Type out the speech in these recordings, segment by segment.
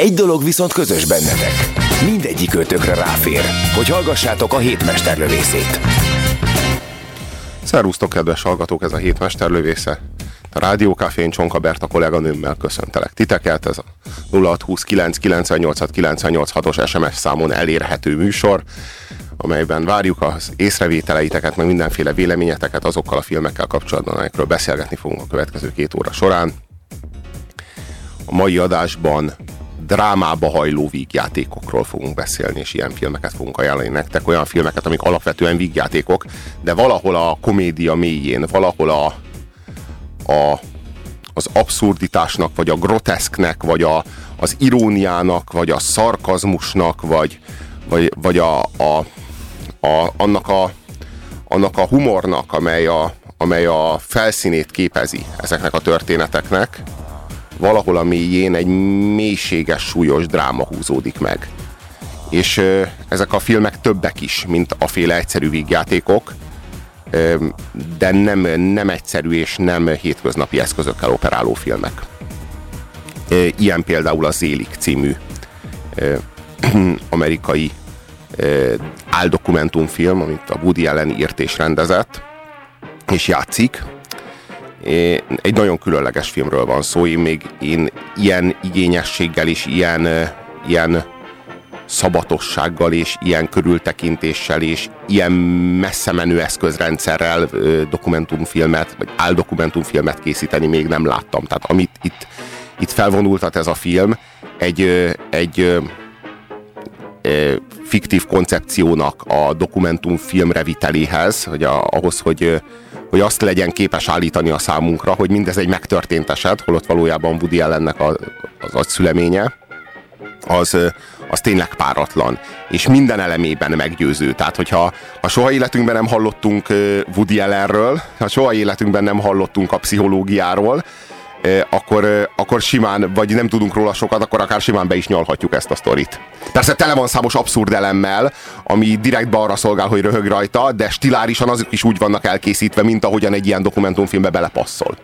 Egy dolog viszont közös bennetek. Mindegyik ötökre ráfér, hogy hallgassátok a hétmesterlövészét. Szervusztok, kedves hallgatók, ez a hét mesterlövésze. A Rádiókafén Csonka Berta kolléganőmmel köszöntelek titeket. Ez a 0629 98 98 os SMS számon elérhető műsor, amelyben várjuk az észrevételeiteket, meg mindenféle véleményeteket azokkal a filmekkel kapcsolatban, amelyekről beszélgetni fogunk a következő két óra során. A mai adásban drámába hajló vígjátékokról fogunk beszélni, és ilyen filmeket fogunk ajánlani nektek, olyan filmeket, amik alapvetően vígjátékok, de valahol a komédia mélyén, valahol a, a, az abszurditásnak, vagy a groteszknek, vagy a, az iróniának, vagy a szarkazmusnak, vagy, vagy, vagy a, a, a, annak, a, annak a humornak, amely a, amely a felszínét képezi ezeknek a történeteknek, valahol a mélyén egy mélységes, súlyos dráma húzódik meg. És ezek a filmek többek is, mint a féle egyszerű vígjátékok, de nem, nem egyszerű és nem hétköznapi eszközökkel operáló filmek. Ilyen például a Zélik című amerikai áldokumentumfilm, amit a Woody Allen írt és rendezett, és játszik, egy nagyon különleges filmről van szó, én még én ilyen igényességgel és ilyen, ilyen szabatossággal és ilyen körültekintéssel és ilyen messze menő eszközrendszerrel dokumentumfilmet, vagy áldokumentumfilmet készíteni még nem láttam. Tehát amit itt, itt felvonultat ez a film, egy, egy fiktív koncepciónak a dokumentumfilm reviteléhez, hogy a, ahhoz, hogy hogy azt legyen képes állítani a számunkra, hogy mindez egy megtörtént eset, holott valójában Woody Allennek a, az agyszüleménye, az, az tényleg páratlan, és minden elemében meggyőző. Tehát, hogyha ha soha életünkben nem hallottunk Woody Allenről, ha soha életünkben nem hallottunk a pszichológiáról, akkor, akkor simán, vagy nem tudunk róla sokat, akkor akár simán be is nyalhatjuk ezt a sztorit. Persze tele van számos abszurd elemmel, ami direktbe arra szolgál, hogy röhög rajta, de stilárisan azok is úgy vannak elkészítve, mint ahogyan egy ilyen dokumentumfilmbe belepasszol.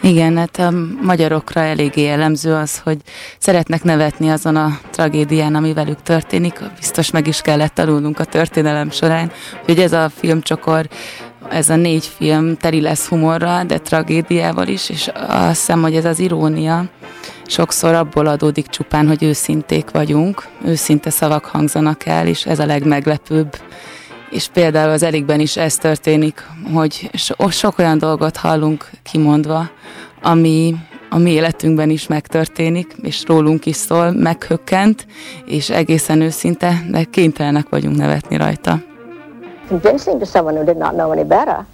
Igen, hát a magyarokra eléggé jellemző az, hogy szeretnek nevetni azon a tragédián, ami velük történik. Biztos meg is kellett tanulnunk a történelem során, hogy ez a filmcsokor ez a négy film teli lesz humorral, de tragédiával is, és azt hiszem, hogy ez az irónia sokszor abból adódik csupán, hogy őszinték vagyunk, őszinte szavak hangzanak el, és ez a legmeglepőbb. És például az Elikben is ez történik, hogy so- sok olyan dolgot hallunk kimondva, ami a mi életünkben is megtörténik, és rólunk is szól, meghökkent, és egészen őszinte, de kénytelenek vagyunk nevetni rajta convincing to someone who did not know any better.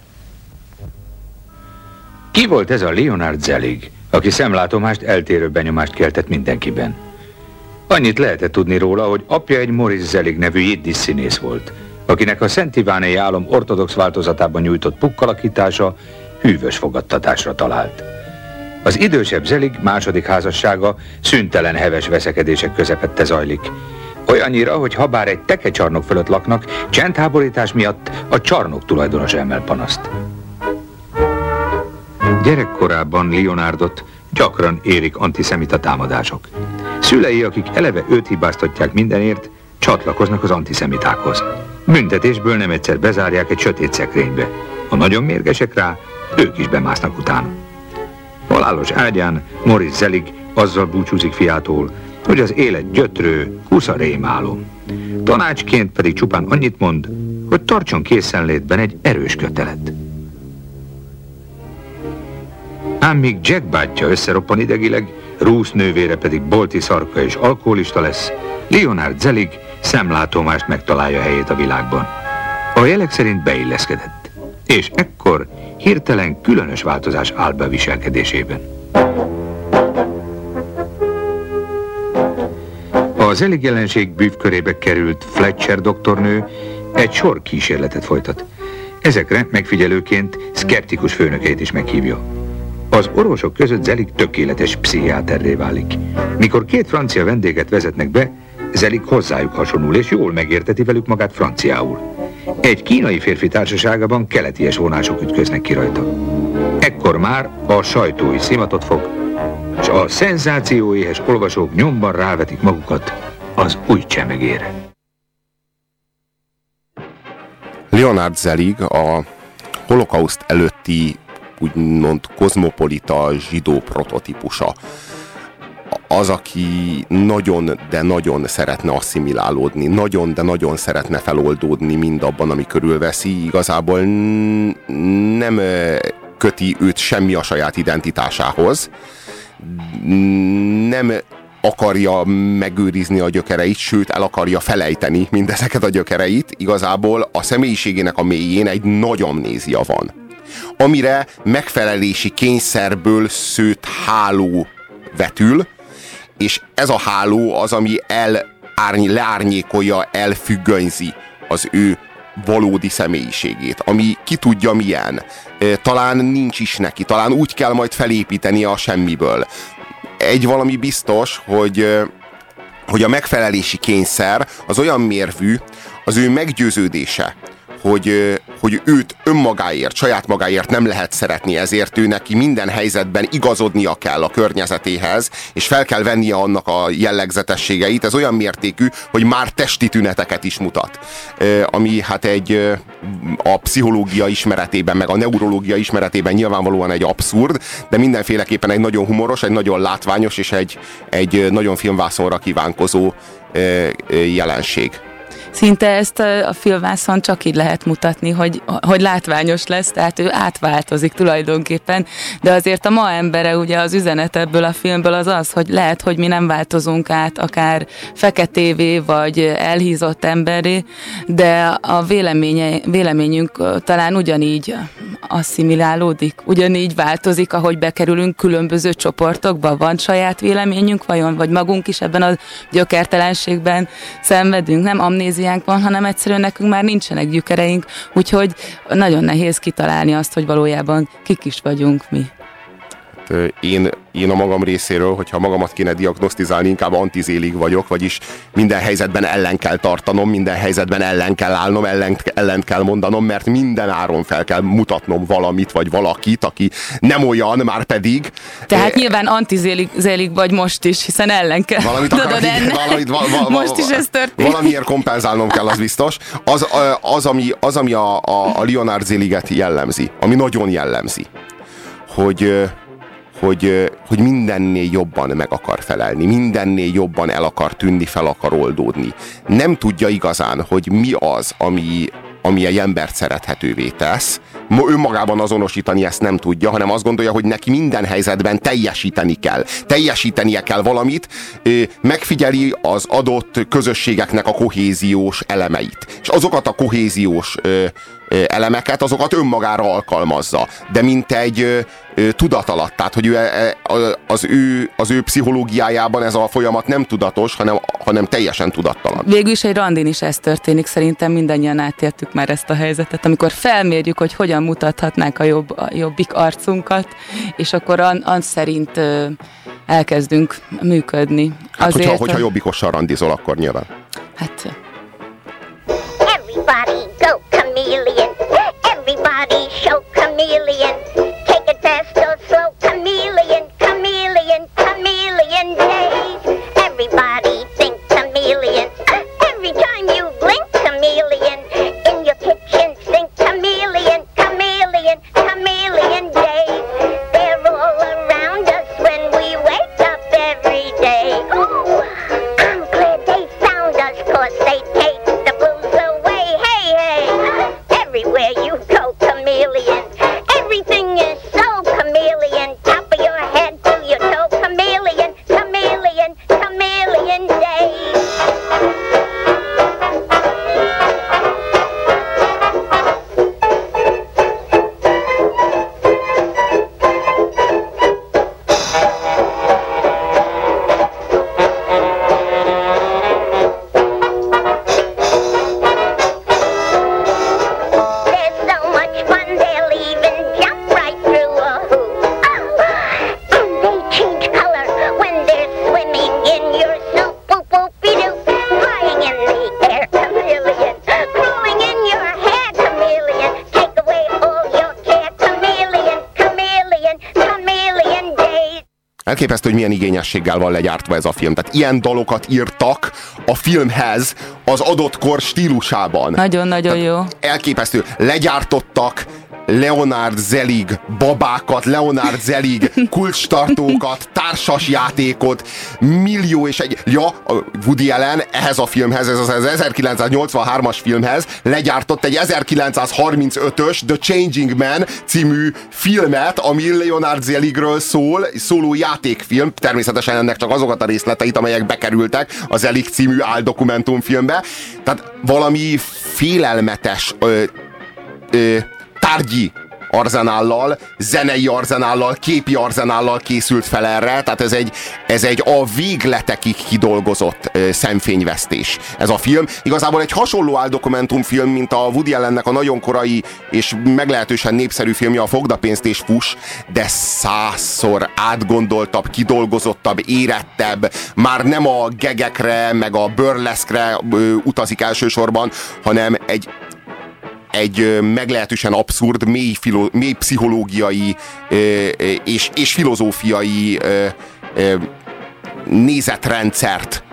Ki volt ez a Leonard Zelig, aki szemlátomást eltérő benyomást keltett mindenkiben? Annyit lehetett tudni róla, hogy apja egy Morris Zelig nevű jiddis színész volt, akinek a Szent Ivánei álom ortodox változatában nyújtott pukkalakítása hűvös fogadtatásra talált. Az idősebb Zelig második házassága szüntelen heves veszekedések közepette zajlik, Olyannyira, hogy ha bár egy tekecsarnok fölött laknak, csendháborítás miatt a csarnok tulajdonos emel panaszt. Gyerekkorában Leonardot gyakran érik antiszemita támadások. Szülei, akik eleve őt hibáztatják mindenért, csatlakoznak az antiszemitákhoz. Büntetésből nem egyszer bezárják egy sötét szekrénybe. Ha nagyon mérgesek rá, ők is bemásznak utána. Halálos ágyán Morris Zelig azzal búcsúzik fiától, hogy az élet gyötrő, kusza rémálom. Tanácsként pedig csupán annyit mond, hogy tartson készenlétben egy erős kötelet. Ám míg Jack bátyja összeroppan idegileg, Ruth nővére pedig bolti szarka és alkoholista lesz, Leonard Zelig szemlátomást megtalálja helyét a világban. A jelek szerint beilleszkedett, és ekkor hirtelen különös változás áll be viselkedésében. Az elég jelenség bűvkörébe került Fletcher doktornő egy sor kísérletet folytat. Ezekre megfigyelőként szkeptikus főnökeit is meghívja. Az orvosok között Zelik tökéletes pszichiáterré válik. Mikor két francia vendéget vezetnek be, Zelik hozzájuk hasonul, és jól megérteti velük magát franciául. Egy kínai férfi társaságában keleties vonások ütköznek ki rajta. Ekkor már a sajtói szimatot fog, és a szenzációéhes olvasók nyomban rávetik magukat az új csemegére. Leonard Zelig a holokauszt előtti úgymond kozmopolita zsidó prototípusa. Az, aki nagyon, de nagyon szeretne asszimilálódni, nagyon, de nagyon szeretne feloldódni mindabban, ami körülveszi, igazából nem köti őt semmi a saját identitásához, nem akarja megőrizni a gyökereit, sőt el akarja felejteni mindezeket a gyökereit, igazából a személyiségének a mélyén egy nagy amnézia van. Amire megfelelési kényszerből szőtt háló vetül, és ez a háló az, ami el, árny, leárnyékolja, elfüggönyzi az ő valódi személyiségét, ami ki tudja milyen. Talán nincs is neki, talán úgy kell majd felépítenie a semmiből egy valami biztos, hogy, hogy a megfelelési kényszer az olyan mérvű, az ő meggyőződése, hogy, hogy őt önmagáért, saját magáért nem lehet szeretni, ezért ő neki minden helyzetben igazodnia kell a környezetéhez, és fel kell vennie annak a jellegzetességeit. Ez olyan mértékű, hogy már testi tüneteket is mutat. Ami hát egy a pszichológia ismeretében, meg a neurológia ismeretében nyilvánvalóan egy abszurd, de mindenféleképpen egy nagyon humoros, egy nagyon látványos és egy, egy nagyon filmvászonra kívánkozó jelenség szinte ezt a filmvászon csak így lehet mutatni, hogy, hogy látványos lesz, tehát ő átváltozik tulajdonképpen, de azért a ma embere ugye az üzenet ebből a filmből az az, hogy lehet, hogy mi nem változunk át akár feketévé vagy elhízott emberé, de a véleménye, véleményünk talán ugyanígy asszimilálódik, ugyanígy változik, ahogy bekerülünk különböző csoportokba, van saját véleményünk vajon, vagy magunk is ebben a gyökertelenségben szenvedünk, nem amnézi fantáziánk van, hanem egyszerűen nekünk már nincsenek gyökereink, úgyhogy nagyon nehéz kitalálni azt, hogy valójában kik is vagyunk mi. Én én a magam részéről, hogyha magamat kéne diagnosztizálni, inkább antizélig vagyok, vagyis minden helyzetben ellen kell tartanom, minden helyzetben ellen kell állnom, ellen, ellen kell mondanom, mert minden áron fel kell mutatnom valamit, vagy valakit, aki nem olyan, már pedig. Tehát e, nyilván antizélig vagy most is, hiszen ellen kell. Valamit akar, Tudod, igen, valamit, val, val, most is ez történik. Valamiért kompenzálnom kell, az biztos. Az, az ami, az, ami a, a, a Leonard Zéliget jellemzi, ami nagyon jellemzi, hogy hogy, hogy mindennél jobban meg akar felelni, mindennél jobban el akar tűnni, fel akar oldódni. Nem tudja igazán, hogy mi az, ami, ami egy embert szerethetővé tesz. Önmagában azonosítani ezt nem tudja, hanem azt gondolja, hogy neki minden helyzetben teljesíteni kell. Teljesítenie kell valamit, megfigyeli az adott közösségeknek a kohéziós elemeit. És azokat a kohéziós elemeket, azokat önmagára alkalmazza. De mint egy tudat alatt, tehát hogy ő, e, e, az, ő, az ő pszichológiájában ez a folyamat nem tudatos, hanem, hanem teljesen tudattalan. Végül is egy randin is ez történik, szerintem mindannyian átértük már ezt a helyzetet, amikor felmérjük, hogy hogyan mutathatnánk a, jobb, a jobbik arcunkat, és akkor an, an szerint elkezdünk működni. Hát Azért, hogyha, hogyha jobbikossal randizol, akkor nyilván. Hát Everybody go chameleon. Show chameleon. Take it fast or slow, chameleon, chameleon, chameleon days. Everybody igényességgel van legyártva ez a film. Tehát ilyen dalokat írtak a filmhez az adott kor stílusában. Nagyon-nagyon jó. Elképesztő. Legyártottak Leonard Zelig babákat, Leonard Zelig kulcstartókat, társas játékot, millió és egy... Ja, Woody Allen ehhez a filmhez, ez az 1983-as filmhez legyártott egy 1935-ös The Changing Man című filmet, ami Leonard Zeligről szól, szóló játékfilm, természetesen ennek csak azokat a részleteit, amelyek bekerültek az Zelig című áldokumentumfilmbe. Tehát valami félelmetes ö, ö, tárgyi arzenállal, zenei arzenállal, képi arzenállal készült fel erre, tehát ez egy, ez egy a végletekig kidolgozott ö, szemfényvesztés ez a film. Igazából egy hasonló áldokumentumfilm, mint a Woody Allennek a nagyon korai és meglehetősen népszerű filmje a Fogda pénzt és fuss, de százszor átgondoltabb, kidolgozottabb, érettebb, már nem a gegekre, meg a burleszkre ö, utazik elsősorban, hanem egy egy meglehetősen abszurd, mély, filo, mély pszichológiai és, és filozófiai nézetrendszert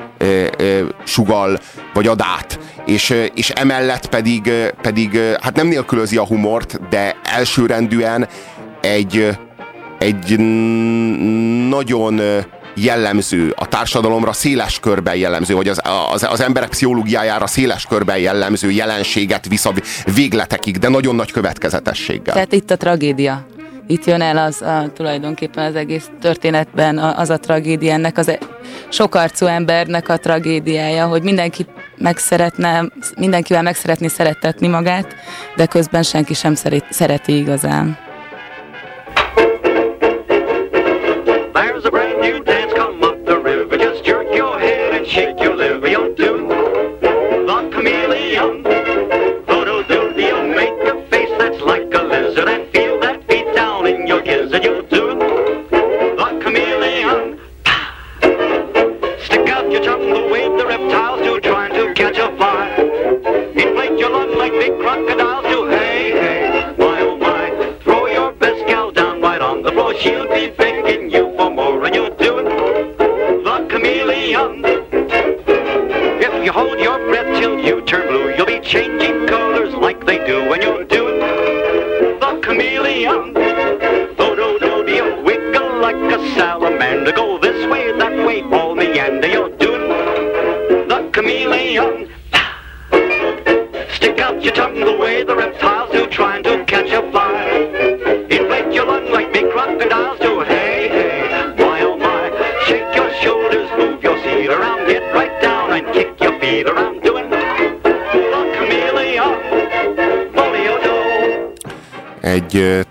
sugal, vagy ad át. És, és emellett pedig, pedig, hát nem nélkülözi a humort, de elsőrendűen egy, egy nagyon jellemző, a társadalomra széles körben jellemző, vagy az, az, az emberek pszichológiájára széles körben jellemző jelenséget visz a végletekig, de nagyon nagy következetességgel. Tehát itt a tragédia. Itt jön el az a, tulajdonképpen az egész történetben az a tragédia, ennek az e- sokarcú embernek a tragédiája, hogy mindenki meg szeretne, mindenkivel meg szeretné szerettetni magát, de közben senki sem szeret, szereti igazán. There's a brand new dance come up the river. Just jerk your head and shake your liver. You'll do the chameleon. Photo do you make a face that's like a lizard and feel that beat down in your gizzard. You'll do the chameleon. Stick out your tongue the way the reptiles do, trying to catch a fly. Inflate your lung like big crocodiles do.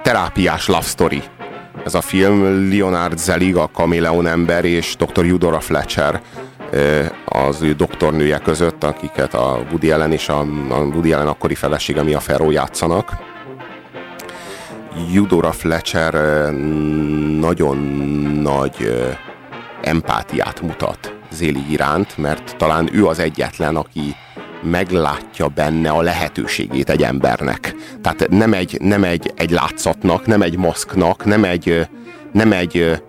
Terápiás love story. Ez a film Leonard Zelig, a kaméleon ember és dr. Eudora Fletcher az ő doktornője között, akiket a Woody Allen és a, a Woody Allen akkori felesége Mia Farrow játszanak. Eudora Fletcher nagyon nagy empátiát mutat Zéli iránt, mert talán ő az egyetlen, aki meglátja benne a lehetőségét egy embernek. Tehát nem egy, nem egy, egy látszatnak, nem egy maszknak, nem egy, nem egy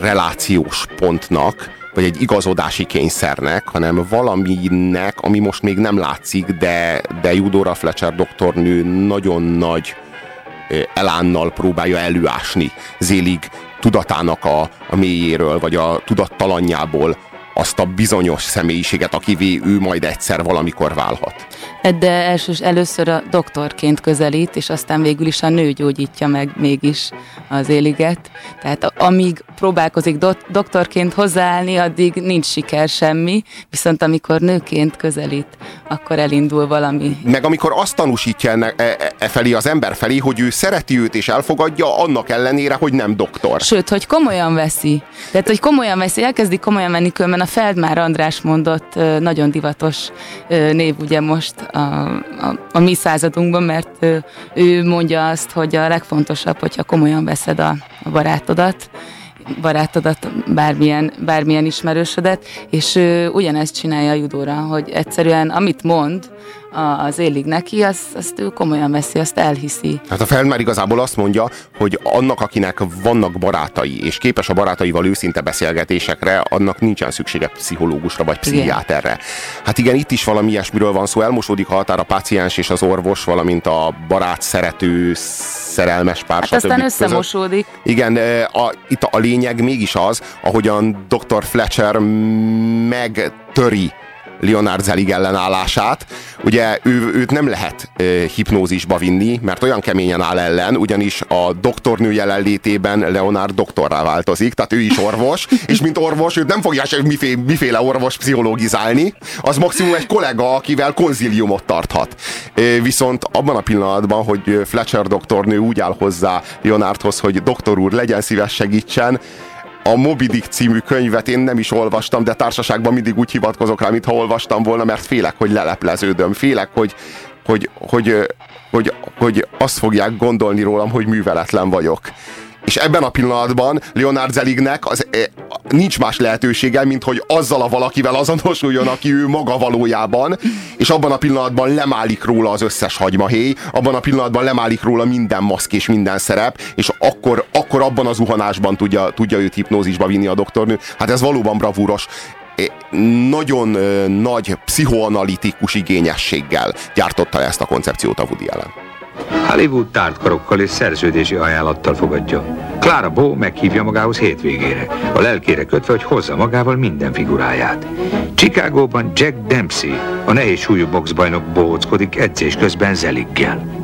relációs pontnak, vagy egy igazodási kényszernek, hanem valaminek, ami most még nem látszik, de, de Eudora Fletcher doktornő nagyon nagy elánnal próbálja előásni Zélig tudatának a, a mélyéről, vagy a tudattalanjából azt a bizonyos személyiséget, akivé ő majd egyszer valamikor válhat. De elsős, először a doktorként közelít, és aztán végül is a nő gyógyítja meg mégis az éliget. Tehát amíg próbálkozik do- doktorként hozzáállni, addig nincs siker semmi, viszont amikor nőként közelít, akkor elindul valami. Meg amikor azt tanúsítja enne, e, e, e felé az ember felé, hogy ő szereti őt és elfogadja, annak ellenére, hogy nem doktor. Sőt, hogy komolyan veszi. Tehát, hogy komolyan veszi, elkezdi komolyan venni, különben a Feldmár András mondott nagyon divatos név ugye most a, a, a mi századunkban, mert ö, ő mondja azt, hogy a legfontosabb, hogyha komolyan veszed a, a barátodat, barátodat, bármilyen, bármilyen ismerősödet, és ő ugyanezt csinálja a judóra, hogy egyszerűen amit mond, az élig neki, azt, azt ő komolyan veszi, azt elhiszi. Hát a Feldmár igazából azt mondja, hogy annak, akinek vannak barátai, és képes a barátaival őszinte beszélgetésekre, annak nincsen szüksége pszichológusra vagy pszichiáterre. Hát igen, itt is valami ilyesmiről van szó, elmosódik a határ a páciens és az orvos, valamint a barát, szerető, szerelmes pár, Hát aztán összemosódik. között. Igen, a, itt a lényeg mégis az, ahogyan Dr. Fletcher megtöri Leonard Zelig ellenállását. Ugye ő, őt nem lehet e, hipnózisba vinni, mert olyan keményen áll ellen, ugyanis a doktornő jelenlétében Leonard doktorrá változik, tehát ő is orvos, és mint orvos őt nem fogja semmiféle miféle orvos pszichológizálni, az maximum egy kollega, akivel konziliumot tarthat. E, viszont abban a pillanatban, hogy Fletcher doktornő úgy áll hozzá Leonardhoz, hogy doktor úr, legyen szíves segítsen, a Moby Dick című könyvet én nem is olvastam, de társaságban mindig úgy hivatkozok rá, mintha olvastam volna, mert félek, hogy lelepleződöm. Félek, hogy, hogy, hogy, hogy, hogy azt fogják gondolni rólam, hogy műveletlen vagyok. És ebben a pillanatban Leonard Zelignek az, e, nincs más lehetősége, mint hogy azzal a valakivel azonosuljon, aki ő maga valójában, és abban a pillanatban lemálik róla az összes hagymahéj, abban a pillanatban lemálik róla minden maszk és minden szerep, és akkor, akkor abban az zuhanásban tudja, tudja őt hipnózisba vinni a doktornő. Hát ez valóban bravúros nagyon ö, nagy pszichoanalitikus igényességgel gyártotta ezt a koncepciót a Woody Allen. Hollywood tártkarokkal és szerződési ajánlattal fogadja. Clara Bow meghívja magához hétvégére, a lelkére kötve, hogy hozza magával minden figuráját. Chicagóban Jack Dempsey, a nehéz súlyú boxbajnok bohóckodik edzés közben Zeliggel.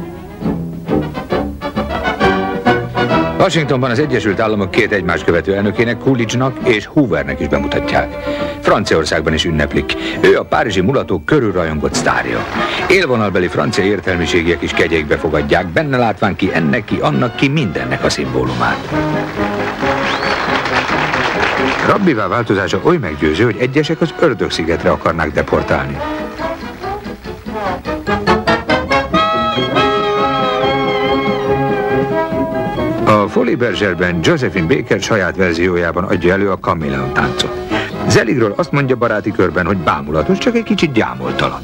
Washingtonban az Egyesült Államok két egymást követő elnökének, Coolidge-nak és Hoovernek is bemutatják. Franciaországban is ünneplik. Ő a párizsi mulatók körül sztárja. Élvonalbeli francia értelmiségiek is kegyékbe fogadják, benne látván ki ennek ki, annak ki, mindennek a szimbólumát. Rabbivá változása oly meggyőző, hogy egyesek az ördögszigetre akarnák deportálni. A Folly Bergerben Josephine Baker saját verziójában adja elő a Kameleon táncot. Zeligről azt mondja baráti körben, hogy bámulatos, csak egy kicsit gyámoltalan.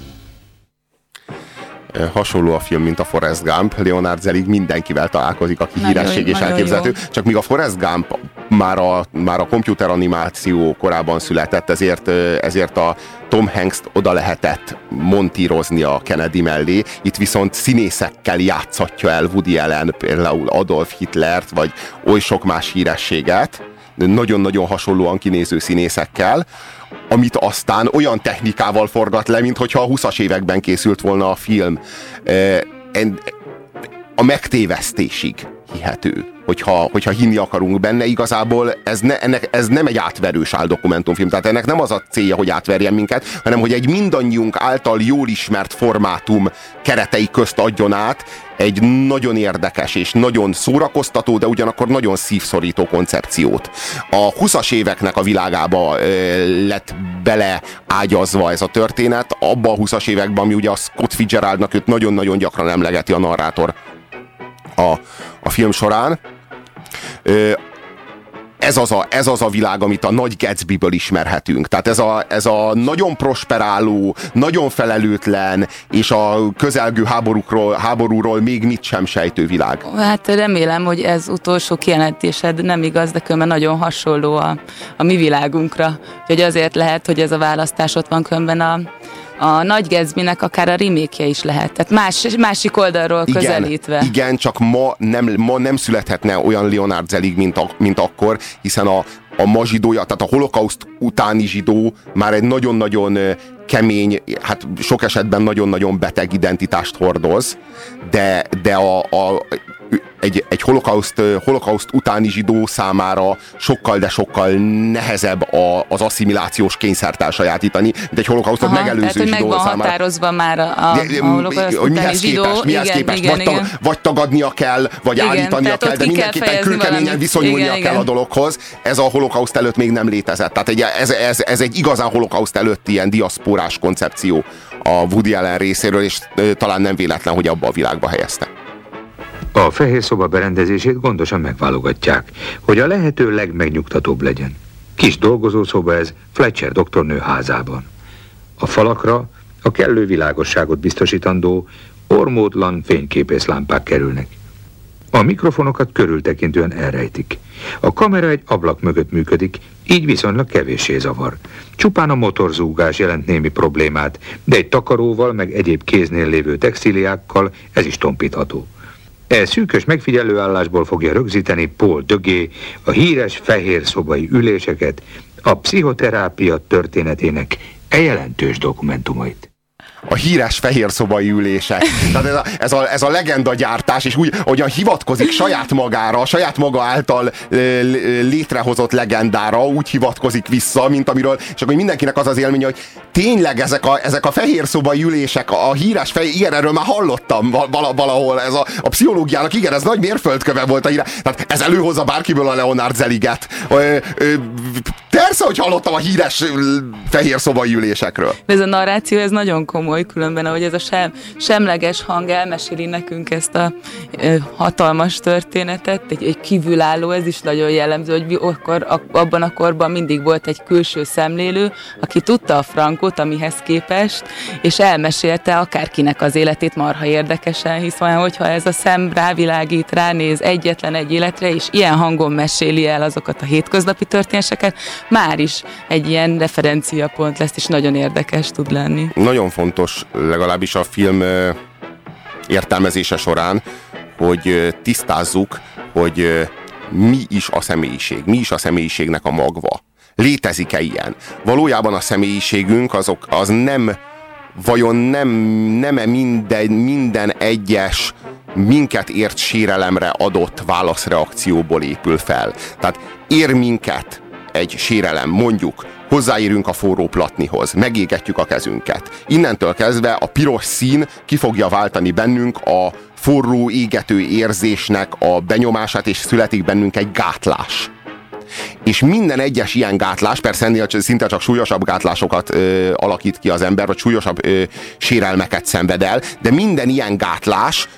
hasonló a film, mint a Forrest Gump. Leonard Zelig mindenkivel találkozik, aki Nagyon híresség jó, és elképzelhető. Csak míg a Forrest Gump már a, már a komputeranimáció korában született, ezért, ö, ezért a Tom Hanks-t oda lehetett montírozni a Kennedy mellé. Itt viszont színészekkel játszatja el Woody Allen, például Adolf Hitlert, vagy oly sok más hírességet nagyon-nagyon hasonlóan kinéző színészekkel, amit aztán olyan technikával forgat le, mint hogyha a 20-as években készült volna a film. Eh, A megtévesztésig hihető, hogyha, hogyha hinni akarunk benne, igazából ez, ne, ennek, ez nem egy átverős áldokumentumfilm, tehát ennek nem az a célja, hogy átverjen minket, hanem hogy egy mindannyiunk által jól ismert formátum keretei közt adjon át egy nagyon érdekes és nagyon szórakoztató, de ugyanakkor nagyon szívszorító koncepciót. A 20-as éveknek a világába ö, lett beleágyazva ez a történet, abba a 20-as években, ami ugye a Scott Fitzgeraldnak őt nagyon-nagyon gyakran emlegeti a narrátor a, a film során. Ez az, a, ez az a világ, amit a nagy Gatsby-ből ismerhetünk. Tehát ez a, ez a nagyon prosperáló, nagyon felelőtlen, és a közelgő háborúkról, háborúról még mit sem sejtő világ. Hát remélem, hogy ez utolsó kijelentésed nem igaz, de különben nagyon hasonló a, a mi világunkra. Úgyhogy azért lehet, hogy ez a választás ott van különben a, a Nagy Gatsby-nek akár a remake is lehet. Tehát más, másik oldalról közelítve. Igen, csak ma nem, ma nem születhetne olyan Leonard Zelig, mint, a, mint akkor, hiszen a, a ma zsidója, tehát a holokauszt utáni zsidó már egy nagyon-nagyon kemény, hát sok esetben nagyon-nagyon beteg identitást hordoz, de, de a, a, egy, egy holokauszt, holokauszt utáni zsidó számára sokkal, de sokkal nehezebb a, az asszimilációs kényszert elsajátítani, mint egy holokausztot Aha, megelőző tehát, meg zsidó számára. határozva már a, a, De, a holokauszt utáni mihez zsidó. képest, mihez igen, képest igen, vagy, igen. vagy tagadnia kell, vagy Igen, állítania kell, de mindenképpen valamit. viszonyulnia Igen, kell igen. a dologhoz. Ez a holokauszt előtt még nem létezett. Tehát egy, ez, ez, ez egy igazán holokauszt előtti ilyen diaszporás koncepció a Woody Allen részéről, és talán nem véletlen, hogy abba a világba helyezte. A fehér szoba berendezését gondosan megválogatják, hogy a lehető legmegnyugtatóbb legyen. Kis dolgozószoba ez Fletcher doktornő házában. A falakra a kellő világosságot biztosítandó ormódlan fényképészlámpák kerülnek. A mikrofonokat körültekintően elrejtik. A kamera egy ablak mögött működik, így viszonylag kevéssé zavar. Csupán a motorzúgás jelent némi problémát, de egy takaróval meg egyéb kéznél lévő textíliákkal ez is tompítható. E szűkös megfigyelőállásból fogja rögzíteni Paul Dögé a híres fehér szobai üléseket, a pszichoterápia történetének e jelentős dokumentumait a híres fehér szobai ülések. Tehát ez a, ez a, ez a legenda gyártás, és úgy, hogyan hivatkozik saját magára, saját maga által létrehozott legendára, úgy hivatkozik vissza, mint amiről, és akkor mindenkinek az az élmény, hogy tényleg ezek a, ezek a fehér szobai ülések, a híres fehér, igen, erről már hallottam valahol, ez a, a pszichológiának, igen, ez nagy mérföldköve volt a híre. Tehát ez előhozza bárkiből a Leonard Zeliget. Ö, ö, persze, hogy hallottam a híres fehér szobai ülésekről. Ez a narráció, ez nagyon komoly komoly, különben ahogy ez a sem, semleges hang elmeséli nekünk ezt a e, hatalmas történetet, egy, egy kívülálló, ez is nagyon jellemző, hogy akkor, a, abban a korban mindig volt egy külső szemlélő, aki tudta a frankot, amihez képest, és elmesélte akárkinek az életét marha érdekesen, hiszen hogyha ez a szem rávilágít, ránéz egyetlen egy életre, és ilyen hangon meséli el azokat a hétköznapi történéseket, már is egy ilyen referenciapont lesz, és nagyon érdekes tud lenni. Nagyon fontos fontos, legalábbis a film értelmezése során, hogy tisztázzuk, hogy mi is a személyiség, mi is a személyiségnek a magva. Létezik-e ilyen? Valójában a személyiségünk azok, az nem, vajon nem, nem-e minden, minden egyes minket ért sérelemre adott válaszreakcióból épül fel. Tehát ér minket egy sérelem, mondjuk hozzáérünk a forró platnihoz, megégetjük a kezünket. Innentől kezdve a piros szín ki fogja váltani bennünk a forró, égető érzésnek a benyomását, és születik bennünk egy gátlás. És minden egyes ilyen gátlás, persze ennél szinte csak súlyosabb gátlásokat ö, alakít ki az ember, vagy súlyosabb ö, sérelmeket szenved el, de minden ilyen gátlás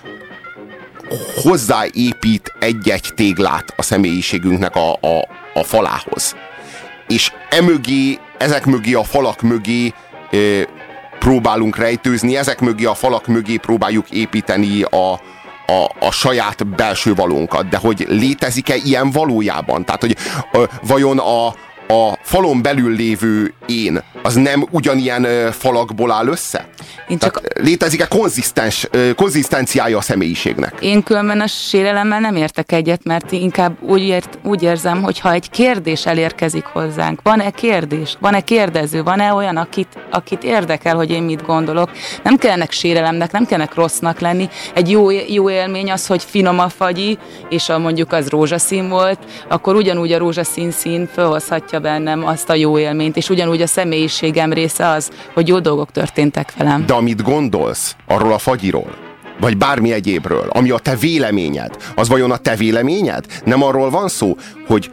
hozzáépít egy-egy téglát a személyiségünknek a, a, a falához és emögé, ezek mögé a falak mögé e, próbálunk rejtőzni, ezek mögé a falak mögé próbáljuk építeni a, a, a saját belső valónkat, de hogy létezik-e ilyen valójában? Tehát, hogy ö, vajon a, a falon belül lévő én, az nem ugyanilyen ö, falakból áll össze? Én csak... Tehát létezik-e konzisztens, konzisztenciája a személyiségnek? Én különben a sérelemmel nem értek egyet, mert inkább úgy, ért, úgy érzem, hogy ha egy kérdés elérkezik hozzánk, van-e kérdés, van-e kérdező, van-e olyan, akit, akit érdekel, hogy én mit gondolok, nem kellnek sérelemnek, nem kellnek rossznak lenni. Egy jó, jó élmény az, hogy finom a fagyi, és a mondjuk az rózsaszín volt, akkor ugyanúgy a rózsaszín szín felhozhatja bennem azt a jó élményt, és ugyanúgy a személyiségem része az, hogy jó dolgok történtek velem. De amit gondolsz arról a fagyiról, vagy bármi egyébről, ami a te véleményed, az vajon a te véleményed? Nem arról van szó, hogy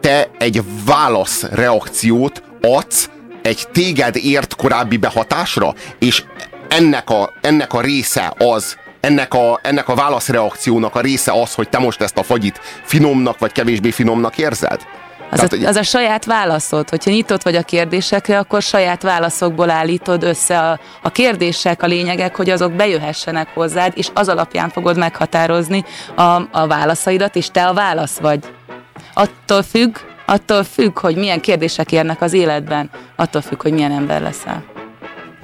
te egy válaszreakciót adsz egy téged ért korábbi behatásra, és ennek a, ennek a része az, ennek a, ennek a válaszreakciónak a része az, hogy te most ezt a fagyit finomnak vagy kevésbé finomnak érzed? Az, Tehát, a, az a saját válaszod. Hogyha nyitott vagy a kérdésekre, akkor saját válaszokból állítod össze a, a kérdések, a lényegek, hogy azok bejöhessenek hozzád, és az alapján fogod meghatározni a, a válaszaidat, és te a válasz vagy. Attól függ, attól függ, hogy milyen kérdések érnek az életben, attól függ, hogy milyen ember leszel.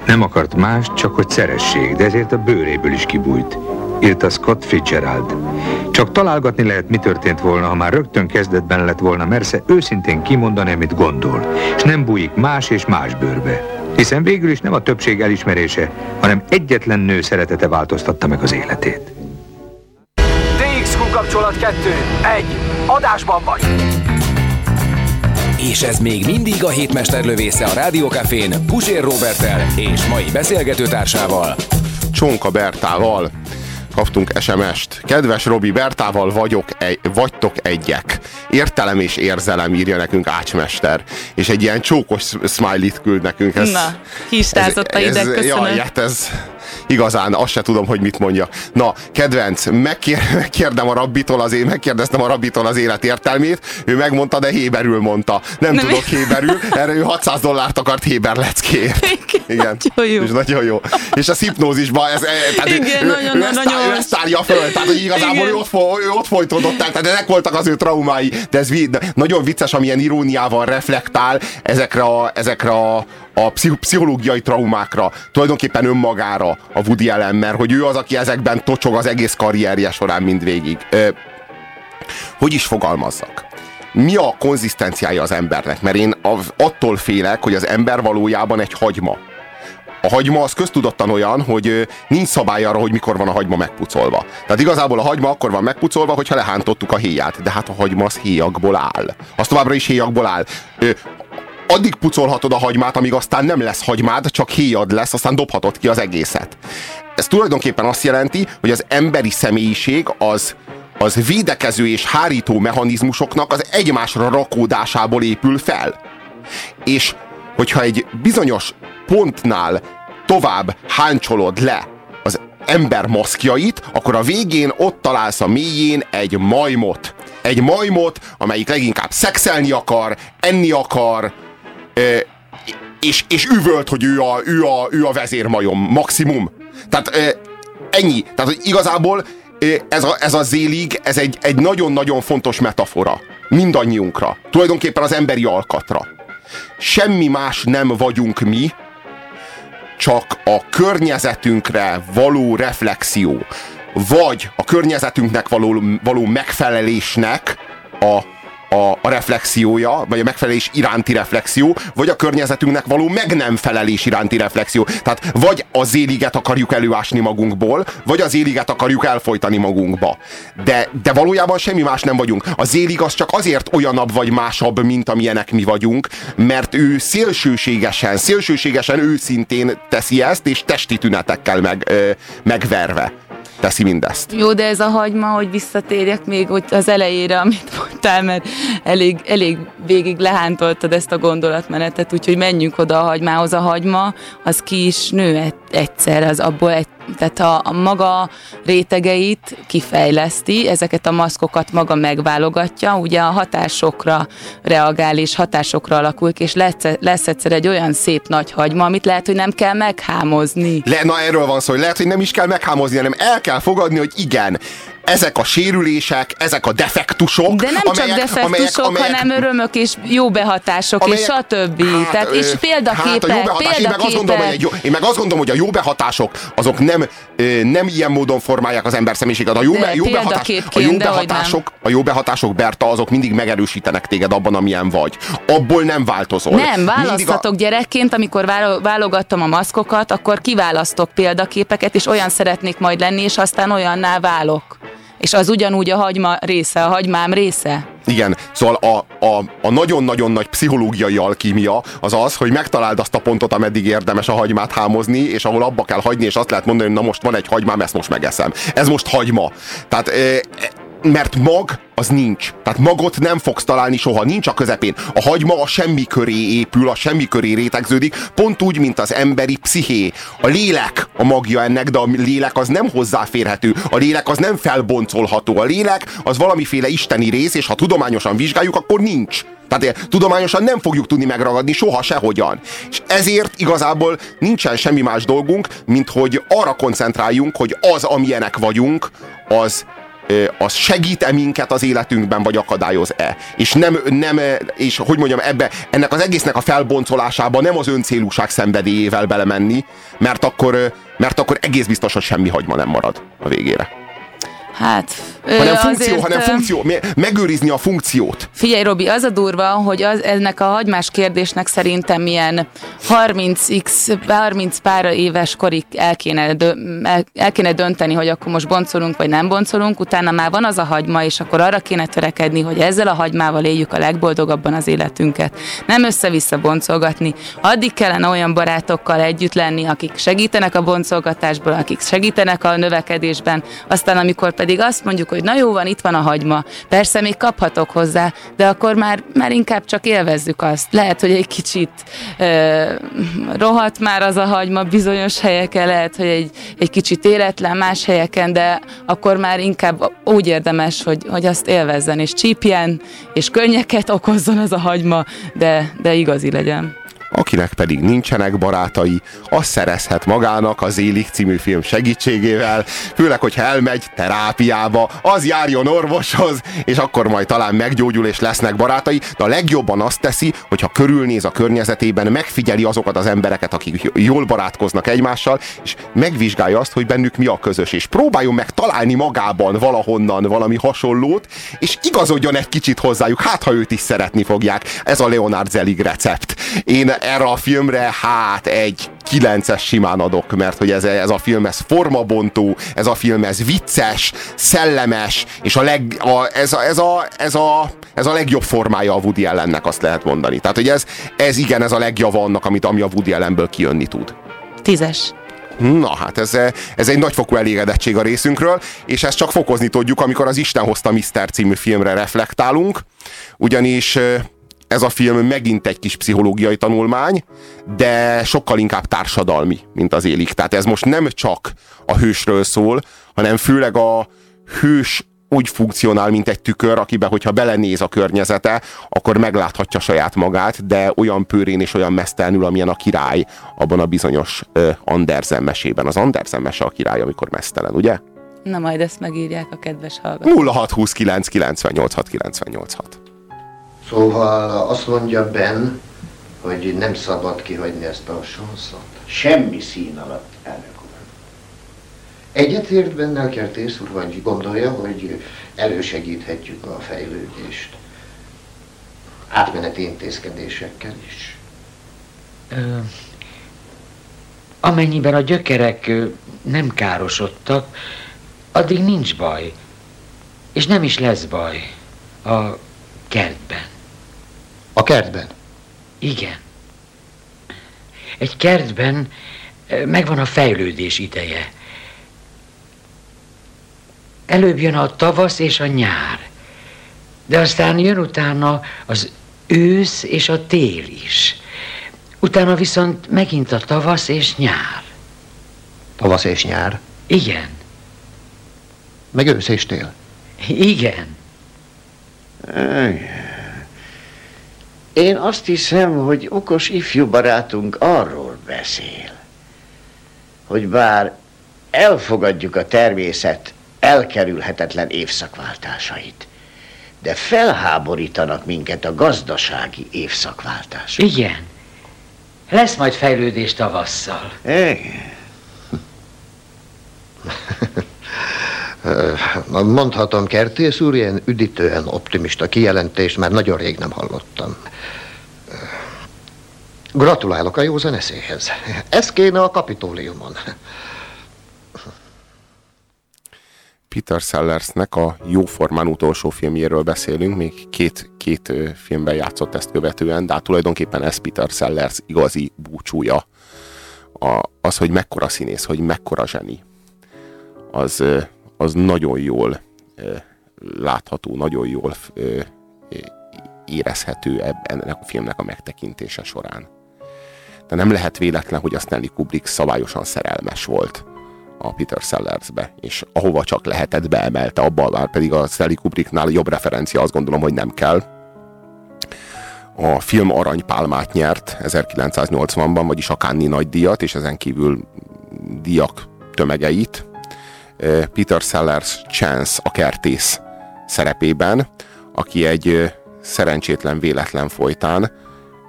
Nem akart más, csak hogy szeressék, de ezért a bőréből is kibújt írta Scott Fitzgerald. Csak találgatni lehet, mi történt volna, ha már rögtön kezdetben lett volna mersze őszintén kimondani, amit gondol, és nem bújik más és más bőrbe. Hiszen végül is nem a többség elismerése, hanem egyetlen nő szeretete változtatta meg az életét. DXQ kapcsolat 2. 1. Adásban vagy! És ez még mindig a hétmester lövésze a Rádiókafén Pusér Robertel és mai beszélgetőtársával Csonka Bertával kaptunk SMS-t. Kedves Robi, Bertával vagyok, egy, vagytok egyek. Értelem és érzelem írja nekünk Ácsmester. És egy ilyen csókos smiley-t küld nekünk. Ez, Na, kistázott a ide, köszönöm. Jaj, hát ez igazán azt se tudom, hogy mit mondja. Na, kedvenc, megkér, megkérdem a rabbitól az én, megkérdeztem a rabbitól az élet értelmét, ő megmondta, de héberül mondta. Nem, Nem tudok héberül, erre ő 600 dollárt akart héber leckért. Igen. Nagyon jó. És nagyon jó. És a hipnózisban ez, e, tehát Igen, ő, nagyon, ő, ezt, nagyon ő ezt állja föl, tehát hogy igazából Igen. ő ott, ő ott folytódott el, tehát ezek voltak az ő traumái, de ez nagyon vicces, amilyen iróniával reflektál ezekre a, ezekre a, a pszich- pszichológiai traumákra, tulajdonképpen önmagára a Woody Allen, mert hogy ő az, aki ezekben tocsog az egész karrierje során mindvégig. Ö, hogy is fogalmazzak? Mi a konzisztenciája az embernek? Mert én attól félek, hogy az ember valójában egy hagyma. A hagyma az köztudottan olyan, hogy nincs szabály arra, hogy mikor van a hagyma megpucolva. Tehát igazából a hagyma akkor van megpucolva, hogyha lehántottuk a héját. De hát a hagyma az héjakból áll. Az továbbra is héjakból áll. Ö, addig pucolhatod a hagymát, amíg aztán nem lesz hagymád, csak héjad lesz, aztán dobhatod ki az egészet. Ez tulajdonképpen azt jelenti, hogy az emberi személyiség az, az védekező és hárító mechanizmusoknak az egymásra rakódásából épül fel. És hogyha egy bizonyos pontnál tovább háncsolod le az ember maszkjait, akkor a végén ott találsz a mélyén egy majmot. Egy majmot, amelyik leginkább szexelni akar, enni akar, és, és üvölt, hogy ő a, ő a, ő a vezérmajom, maximum. Tehát ennyi. Tehát hogy igazából ez a, ez a zélig, ez egy, egy nagyon-nagyon fontos metafora. Mindannyiunkra. Tulajdonképpen az emberi alkatra. Semmi más nem vagyunk mi, csak a környezetünkre való reflexió, vagy a környezetünknek való, való megfelelésnek a, a, a reflexiója, vagy a megfelelés iránti reflexió, vagy a környezetünknek való meg nem felelés iránti reflexió. Tehát vagy a zéliget akarjuk előásni magunkból, vagy az zéliget akarjuk elfolytani magunkba. De, de valójában semmi más nem vagyunk. A zélig az csak azért olyanabb vagy másabb, mint amilyenek mi vagyunk, mert ő szélsőségesen, szélsőségesen őszintén teszi ezt, és testi tünetekkel meg, ö, megverve teszi mindezt. Jó, de ez a hagyma, hogy visszatérjek még hogy az elejére, amit mondtál, mert elég, elég végig lehántoltad ezt a gondolatmenetet, úgyhogy menjünk oda a hagymához. A hagyma, az ki is nő egy- egyszer, az abból egy, tehát a, a maga rétegeit kifejleszti, ezeket a maszkokat maga megválogatja, ugye a hatásokra reagál, és hatásokra alakul és lesz, lesz egyszer egy olyan szép nagy hagyma, amit lehet, hogy nem kell meghámozni. Le, na erről van szó, hogy lehet, hogy nem is kell meghámozni, hanem el kell fogadni, hogy igen, ezek a sérülések, ezek a defektusok, De nem csak defektusok, hanem örömök és jó behatások, és stb. Tehát, és példaképek, hát a jó behatás, én meg azt gondolom, hogy, jó, én meg azt gondolom, hogy a jó behatások azok nem, nem ilyen módon formálják az ember személyiséget. A jó, De jó, behatás, a jó behatások, a jó behatások, Berta, azok mindig megerősítenek téged abban, amilyen vagy. Abból nem változol. Nem, Mindig a- választhatok gyerekként, amikor válo- válogattam a maszkokat, akkor kiválasztok példaképeket, és olyan szeretnék majd lenni, és aztán olyanná válok. És az ugyanúgy a hagyma része, a hagymám része. Igen, szóval a, a, a nagyon-nagyon nagy pszichológiai alkímia az az, hogy megtaláld azt a pontot, ameddig érdemes a hagymát hámozni, és ahol abba kell hagyni, és azt lehet mondani, hogy na most van egy hagymám, ezt most megeszem. Ez most hagyma. Tehát e, mert mag az nincs. Tehát magot nem fogsz találni soha, nincs a közepén. A hagyma a semmi köré épül, a semmi köré rétegződik, pont úgy, mint az emberi psziché. A lélek a magja ennek, de a lélek az nem hozzáférhető. A lélek az nem felboncolható. A lélek az valamiféle isteni rész, és ha tudományosan vizsgáljuk, akkor nincs. Tehát eh, tudományosan nem fogjuk tudni megragadni soha sehogyan. És ezért igazából nincsen semmi más dolgunk, mint hogy arra koncentráljunk, hogy az, amilyenek vagyunk, az az segít-e minket az életünkben, vagy akadályoz-e. És nem, nem, és hogy mondjam, ebbe, ennek az egésznek a felboncolásába nem az öncélúság szenvedélyével belemenni, mert akkor, mert akkor egész biztos, hogy semmi hagyma nem marad a végére. Hát, Hanem funkció, hanem funkció, me- megőrizni a funkciót. Figyelj, Robi, az a durva, hogy az, ennek a hagymás kérdésnek szerintem ilyen 30x, 30 pár éves korig el kéne, dö, el, el kéne dönteni, hogy akkor most boncolunk, vagy nem boncolunk, utána már van az a hagyma, és akkor arra kéne törekedni, hogy ezzel a hagymával éljük a legboldogabban az életünket. Nem össze-vissza boncolgatni. Addig kellene olyan barátokkal együtt lenni, akik segítenek a boncolgatásból, akik segítenek a növekedésben, aztán amikor pedig azt mondjuk, hogy na jó van, itt van a hagyma, persze még kaphatok hozzá, de akkor már, már inkább csak élvezzük azt. Lehet, hogy egy kicsit ö, rohadt már az a hagyma bizonyos helyeken, lehet, hogy egy, egy kicsit életlen más helyeken, de akkor már inkább úgy érdemes, hogy, hogy azt élvezzen, és csípjen, és könnyeket okozzon az a hagyma, de, de igazi legyen. Akinek pedig nincsenek barátai, az szerezhet magának az Élik című film segítségével, főleg, hogyha elmegy terápiába, az járjon orvoshoz, és akkor majd talán meggyógyul és lesznek barátai, de a legjobban azt teszi, hogyha körülnéz a környezetében, megfigyeli azokat az embereket, akik jól barátkoznak egymással, és megvizsgálja azt, hogy bennük mi a közös, és próbáljon meg találni magában valahonnan valami hasonlót, és igazodjon egy kicsit hozzájuk, hát ha őt is szeretni fogják. Ez a Leonard Zelig recept. Én erre a filmre hát egy kilences simán adok, mert hogy ez, ez a film ez formabontó, ez a film ez vicces, szellemes, és a leg, a, ez, a, ez, a, ez, a, ez a legjobb formája a Woody Allennek, azt lehet mondani. Tehát, hogy ez, ez igen, ez a legjava annak, amit, ami a Woody Allenből kijönni tud. Tízes. Na hát ez, ez egy nagyfokú elégedettség a részünkről, és ezt csak fokozni tudjuk, amikor az Isten hozta Mr. című filmre reflektálunk, ugyanis ez a film megint egy kis pszichológiai tanulmány, de sokkal inkább társadalmi, mint az élik. Tehát ez most nem csak a hősről szól, hanem főleg a hős úgy funkcionál, mint egy tükör, akiben, hogyha belenéz a környezete, akkor megláthatja saját magát, de olyan pőrén és olyan mesztelenül, amilyen a király abban a bizonyos Andersen mesében. Az Andersen mese a király, amikor mesztelen, ugye? Na majd ezt megírják a kedves hallgatók. 0629 986 986. Szóval azt mondja Ben, hogy nem szabad kihagyni ezt a sanszot. Semmi szín alatt, elnök úr. Egyetért bennel Kertész úr, vagy gondolja, hogy elősegíthetjük a fejlődést. Átmeneti intézkedésekkel is. Ö, amennyiben a gyökerek nem károsodtak, addig nincs baj. És nem is lesz baj a kertben. A kertben? Igen. Egy kertben ö, megvan a fejlődés ideje. Előbb jön a tavasz és a nyár. De aztán jön utána az ősz és a tél is. Utána viszont megint a tavasz és nyár. Tavasz és nyár? Igen. Meg ősz és tél? Igen. Én azt hiszem, hogy okos ifjú barátunk arról beszél, hogy bár elfogadjuk a természet elkerülhetetlen évszakváltásait, de felháborítanak minket a gazdasági évszakváltások. Igen. Lesz majd fejlődés tavasszal. Igen. Mondhatom, Kertész úr, ilyen üdítően optimista kijelentést már nagyon rég nem hallottam. Gratulálok a józan eszéhez. Ez kéne a kapitóliumon. Peter Sellersnek a jóformán utolsó filmjéről beszélünk, még két, két filmben játszott ezt követően, de hát tulajdonképpen ez Peter Sellers igazi búcsúja. A, az, hogy mekkora színész, hogy mekkora zseni, az, az nagyon jól látható, nagyon jól érezhető ennek a filmnek a megtekintése során. De nem lehet véletlen, hogy a Stanley Kubrick szabályosan szerelmes volt a Peter Sellersbe, és ahova csak lehetett beemelte, abban már pedig a Stanley Kubricknál jobb referencia azt gondolom, hogy nem kell. A film aranypálmát nyert 1980-ban, vagyis a Cannes nagy díjat, és ezen kívül díjak tömegeit. Peter Sellers Chance, a kertész szerepében, aki egy szerencsétlen véletlen folytán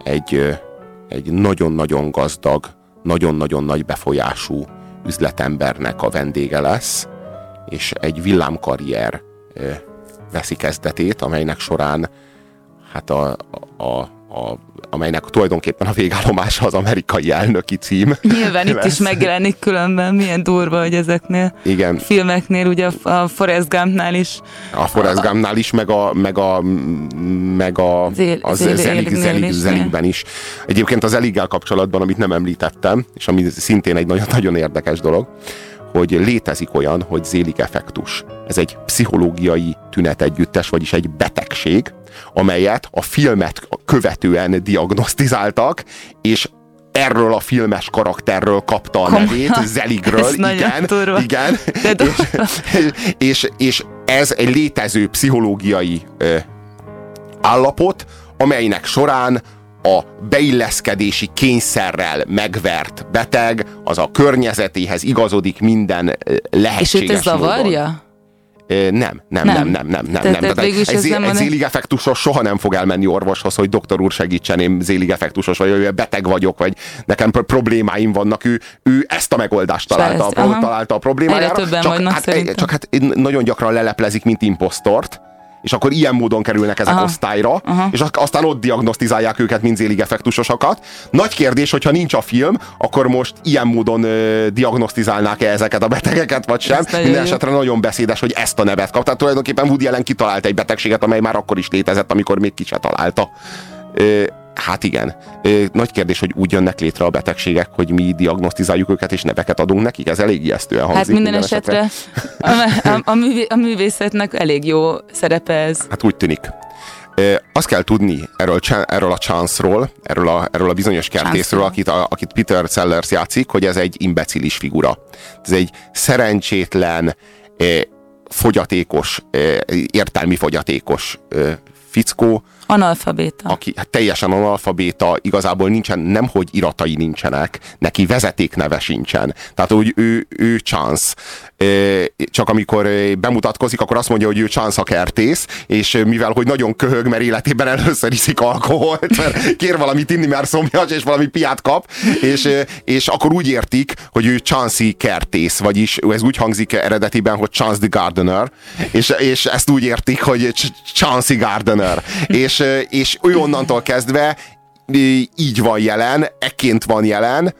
egy, egy nagyon-nagyon gazdag, nagyon-nagyon nagy befolyású üzletembernek a vendége lesz, és egy villámkarrier veszi kezdetét, amelynek során hát a, a, a, amelynek tulajdonképpen a végállomása az amerikai elnöki cím. Nyilván itt is megjelenik különben, milyen durva, hogy ezeknél Igen. filmeknél, ugye a, a Forrest Gumpnál is. A Forrest Gumpnál is, meg a, meg a, meg a, Zél- a Zél- Zelig, Zelig, is, Zeligben is. Egyébként az Eliggel kapcsolatban, amit nem említettem, és ami szintén egy nagyon, nagyon érdekes dolog, hogy létezik olyan, hogy zélig effektus. Ez egy pszichológiai tünetegyüttes, vagyis egy betegség, amelyet a filmet követően diagnosztizáltak, és erről a filmes karakterről kapta a nevét, Zeligről, Ez igen, igen. És, és, és ez egy létező pszichológiai ö, állapot, amelynek során a beilleszkedési kényszerrel megvert beteg, az a környezetéhez igazodik minden lehetséges És őt ez zavarja? Nem, nem, nem, Nem. nem, nem, nem, nem. Tehát- egy, ez zé- nem egy zéligeffektusos soha nem fog elmenni orvoshoz, hogy doktor úr segítsen, én zéligeffektusos vagy, vagy beteg vagyok, vagy nekem pro- problémáim vannak. Ő, ő ezt a megoldást találta, Ez- a, találta a problémájára. Egyre többen csak, vannak hát, szerintem. csak hát nagyon gyakran leleplezik, mint imposztort, és akkor ilyen módon kerülnek ezek Aha. osztályra, Aha. és aztán ott diagnosztizálják őket, mint zéligeffektusosakat. Nagy kérdés, hogyha nincs a film, akkor most ilyen módon ö, diagnosztizálnák-e ezeket a betegeket, vagy sem. Ez nagyon Minden jó. nagyon beszédes, hogy ezt a nevet kap. Tehát tulajdonképpen Woody Allen kitalált egy betegséget, amely már akkor is létezett, amikor még ki se találta. Ö, Hát igen. Nagy kérdés, hogy úgy jönnek létre a betegségek, hogy mi diagnosztizáljuk őket és neveket adunk nekik. Ez elég ijesztően hangzik. Hát minden esetre a, a, a, művé, a művészetnek elég jó szerepe ez. Hát úgy tűnik. Azt kell tudni erről, erről a Chance-ról, erről a, erről a bizonyos kertészről, akit, a, akit Peter Sellers játszik, hogy ez egy imbecilis figura. Ez egy szerencsétlen, fogyatékos, értelmi fogyatékos fickó, Analfabéta. aki hát teljesen analfabéta, igazából nincsen, nem hogy iratai nincsenek, neki vezetékneve sincsen. Tehát, hogy ő, ő Chance. Csak amikor bemutatkozik, akkor azt mondja, hogy ő Chance a kertész, és mivel, hogy nagyon köhög, mert életében először iszik alkoholt, mert kér valamit inni, mert szomjas, és valami piát kap, és, és akkor úgy értik, hogy ő Chancey kertész, vagyis ez úgy hangzik eredetiben, hogy Chance the Gardener, és, és ezt úgy értik, hogy Ch- Chancey Gardener. És, és ő onnantól kezdve így van jelen, ekként van jelen.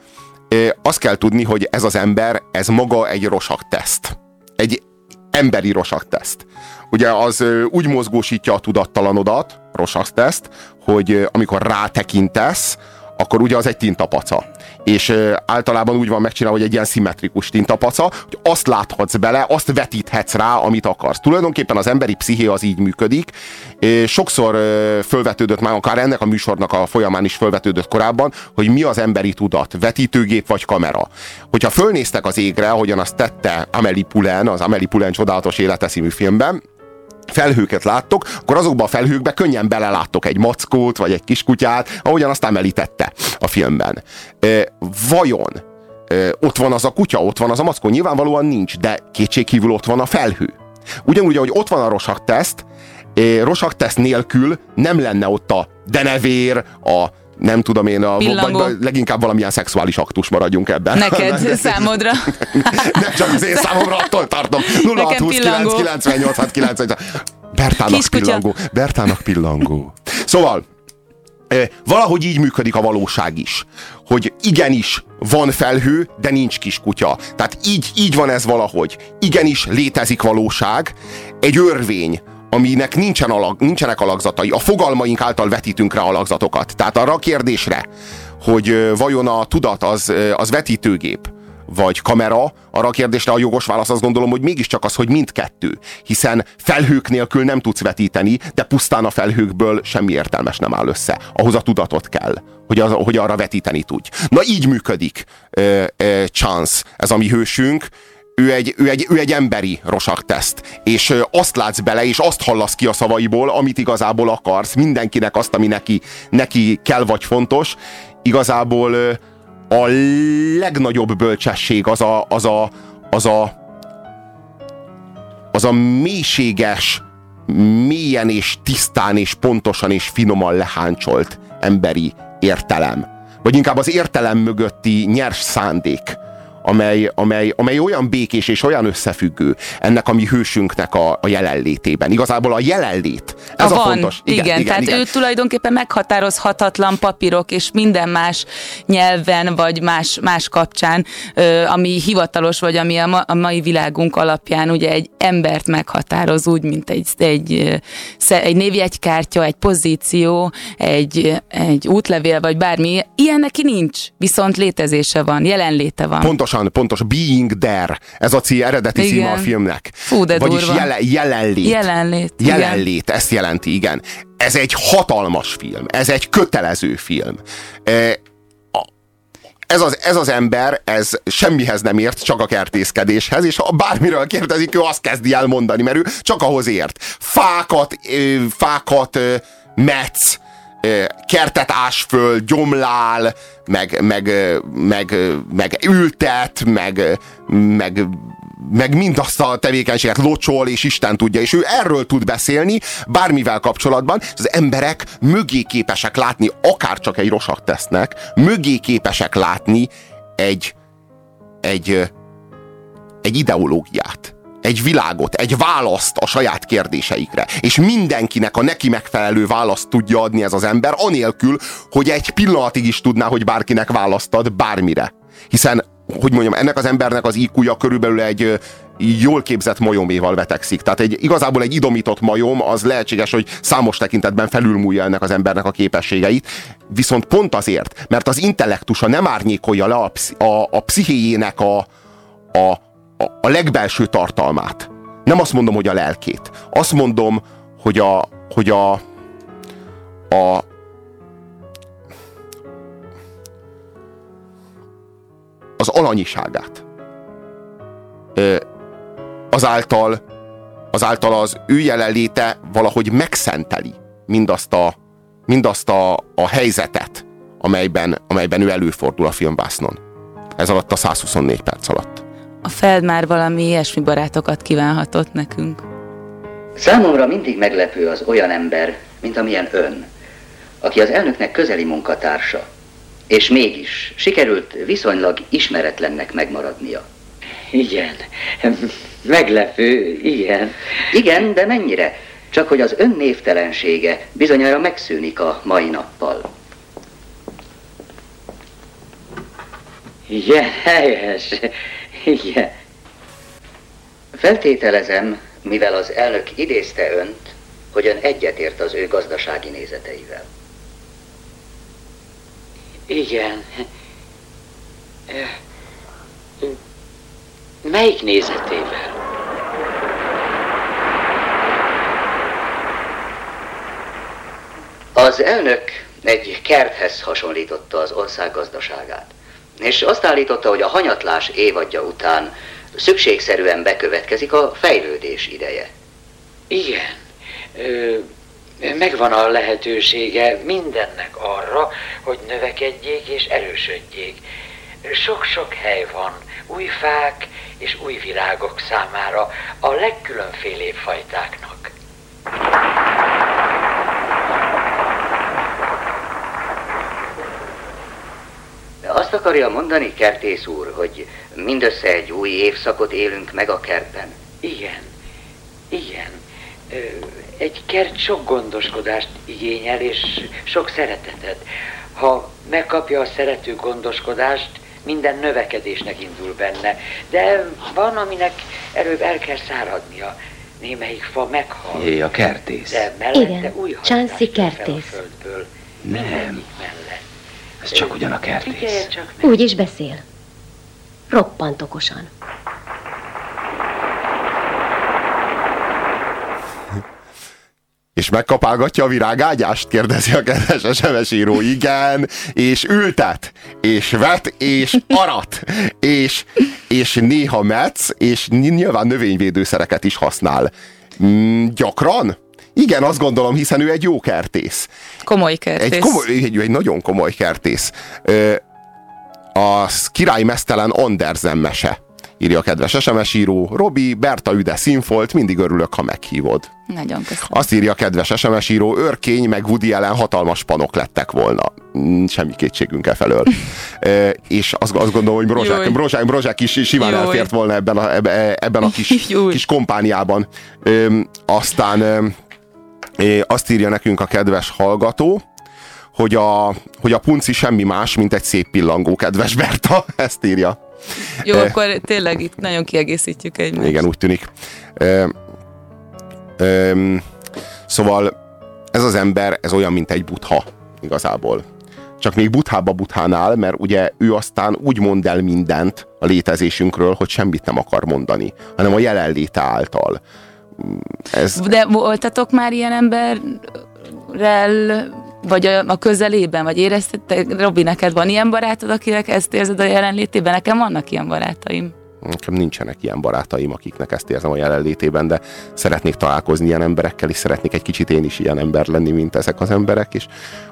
Azt kell tudni, hogy ez az ember, ez maga egy rosak teszt. Egy emberi rosak teszt. Ugye az úgy mozgósítja a tudattalanodat, rosak teszt, hogy amikor rátekintesz, akkor ugye az egy tintapaca. És ö, általában úgy van megcsinálva, hogy egy ilyen szimmetrikus tintapaca, hogy azt láthatsz bele, azt vetíthetsz rá, amit akarsz. Tulajdonképpen az emberi psziché az így működik. Ö, Sokszor ö, fölvetődött már, akár ennek a műsornak a folyamán is fölvetődött korábban, hogy mi az emberi tudat, vetítőgép vagy kamera. Hogyha fölnéztek az égre, ahogyan azt tette Amelie Poulain, az Amelie Poulain csodálatos élete című filmben, felhőket láttok, akkor azokba a felhőkbe könnyen beleláttok egy mackót, vagy egy kiskutyát, ahogyan azt említette a filmben. Vajon ott van az a kutya, ott van az a mackó? Nyilvánvalóan nincs, de kétségkívül ott van a felhő. Ugyanúgy, ahogy ott van a rosak teszt, rosak teszt nélkül nem lenne ott a denevér, a nem tudom én, a, vagy, vagy leginkább valamilyen szexuális aktus maradjunk ebben. Neked, számodra. Nem csak az én számomra attól tartom. 0629 pillangó. 98 6 98. Bertának Kiskutya. pillangó. Bertának pillangó. Szóval, valahogy így működik a valóság is. Hogy igenis van felhő, de nincs kiskutya. Tehát így, így van ez valahogy. Igenis létezik valóság, egy örvény, aminek nincsen alag, nincsenek alakzatai. A fogalmaink által vetítünk rá alakzatokat. Tehát arra a kérdésre, hogy vajon a tudat az, az vetítőgép, vagy kamera, arra a kérdésre a jogos válasz azt gondolom, hogy mégiscsak az, hogy mindkettő. Hiszen felhők nélkül nem tudsz vetíteni, de pusztán a felhőkből semmi értelmes nem áll össze. Ahhoz a tudatot kell, hogy, az, hogy arra vetíteni tudj. Na így működik ö, ö, Chance, ez a mi hősünk, ő egy, ő egy, ő egy emberi rosak teszt, és azt látsz bele, és azt hallasz ki a szavaiból, amit igazából akarsz, mindenkinek azt, ami neki, neki kell vagy fontos. Igazából a legnagyobb bölcsesség az a, az a, az a, az a mélységes, mélyen és tisztán és pontosan és finoman leháncsolt emberi értelem. Vagy inkább az értelem mögötti nyers szándék, amely, amely, amely olyan békés és olyan összefüggő ennek a mi hősünknek a, a jelenlétében. Igazából a jelenlét, ez a, van, fontos. Igen, igen, tehát ő tulajdonképpen meghatározhatatlan papírok és minden más nyelven, vagy más, más kapcsán, ami hivatalos, vagy ami a, ma, a mai világunk alapján ugye egy embert meghatároz úgy, mint egy, egy, egy névjegykártya, egy pozíció, egy, egy útlevél, vagy bármi. Ilyen neki nincs, viszont létezése van, jelenléte van. Pontosan, pontos. Being there. Ez a cí, eredeti Igen. címe a filmnek. Fú, de Vagyis durva. jele, jelenlét. Jelenlét, igen. Jelenlét, ezt jelenti, igen. Ez egy hatalmas film. Ez egy kötelező film. E, ez az, ez az ember, ez semmihez nem ért, csak a kertészkedéshez, és ha bármiről kérdezik, ő azt kezdi el mondani, mert ő csak ahhoz ért. Fákat, fákat metsz, kertet ás föl, gyomlál, meg, meg, meg, meg ültet, meg, meg meg mindazt a tevékenységet locsol, és Isten tudja, és ő erről tud beszélni bármivel kapcsolatban, az emberek mögé képesek látni, akár csak egy rosat tesznek, mögé képesek látni egy, egy, egy ideológiát, egy világot, egy választ a saját kérdéseikre. És mindenkinek a neki megfelelő választ tudja adni ez az ember, anélkül, hogy egy pillanatig is tudná, hogy bárkinek választ ad bármire. Hiszen, hogy mondjam, ennek az embernek az IQ-ja körülbelül egy jól képzett majoméval vetekszik. Tehát egy, igazából egy idomított majom az lehetséges, hogy számos tekintetben felülmúlja ennek az embernek a képességeit, viszont pont azért, mert az intellektusa nem árnyékolja le a, a, a pszichéjének a, a, a, legbelső tartalmát. Nem azt mondom, hogy a lelkét. Azt mondom, hogy a, hogy a, a az alanyiságát. Ö, azáltal, azáltal az ő jelenléte valahogy megszenteli mindazt a, mindazt a, a helyzetet, amelyben, amelyben ő előfordul a filmvásznon. Ez alatt a 124 perc alatt. A Feld már valami ilyesmi barátokat kívánhatott nekünk. Számomra mindig meglepő az olyan ember, mint amilyen ön, aki az elnöknek közeli munkatársa, és mégis sikerült viszonylag ismeretlennek megmaradnia. Igen, meglepő, igen. Igen, de mennyire? Csak hogy az ön névtelensége bizonyára megszűnik a mai nappal. Igen, helyes. Igen. Feltételezem, mivel az elnök idézte önt, hogy ön egyetért az ő gazdasági nézeteivel. Igen. Melyik nézetével? Az elnök egy kerthez hasonlította az ország gazdaságát, és azt állította, hogy a hanyatlás évadja után szükségszerűen bekövetkezik a fejlődés ideje. Igen. Ö, megvan a lehetősége mindennek arra, hogy növekedjék és erősödjék. Sok-sok hely van, új fák és új virágok számára, a legkülönfélébb fajtáknak. Azt akarja mondani, kertész úr, hogy mindössze egy új évszakot élünk meg a kertben? Igen, igen. Egy kert sok gondoskodást igényel, és sok szeretetet. Ha megkapja a szerető gondoskodást, minden növekedésnek indul benne. De van, aminek előbb el kell száradnia. Némelyik fa meghal. Jé, a kertész. De mellette Igen, új a kertész. földből. Nem. Ez csak ugyan a kertész. Úgy is beszél. Roppant okosan. És megkapálgatja a virágágyást? Kérdezi a kedves SMS író. Igen, és ültet, és vet, és arat, és, és néha metsz, és nyilván növényvédőszereket is használ. Mm, gyakran? Igen, azt gondolom, hiszen ő egy jó kertész. Komoly kertész. Egy, komoly, egy, egy nagyon komoly kertész. Ö, a király mesztelen Andersen mese. Írja a kedves SMS író. Robi, Berta üde színfolt, mindig örülök, ha meghívod. Nagyon köszönöm. Azt írja a kedves SMS író, Örkény meg Woody ellen hatalmas panok lettek volna. Mm, Semmi kétségünk e felől. e, és azt, azt gondolom, hogy Brozsák. Brozsák, Brozsák is simán Júj. elfért volna ebben a, ebbe- ebben a kis, kis kompániában. E, aztán azt írja nekünk a kedves hallgató, hogy a, hogy a punci semmi más, mint egy szép pillangó, kedves Berta. Ezt írja. Jó, akkor tényleg itt nagyon kiegészítjük egymást. igen, úgy tűnik. Ö, ö, szóval ez az ember, ez olyan, mint egy butha igazából. Csak még buthába buthánál, mert ugye ő aztán úgy mond el mindent a létezésünkről, hogy semmit nem akar mondani, hanem a jelenléte által. Ez, De voltatok már ilyen emberrel, vagy a, a közelében, vagy érezted, te, Robi, neked van ilyen barátod, akinek ezt érzed a jelenlétében? Nekem vannak ilyen barátaim. Nekem nincsenek ilyen barátaim, akiknek ezt érzem a jelenlétében, de szeretnék találkozni ilyen emberekkel, és szeretnék egy kicsit én is ilyen ember lenni, mint ezek az emberek, és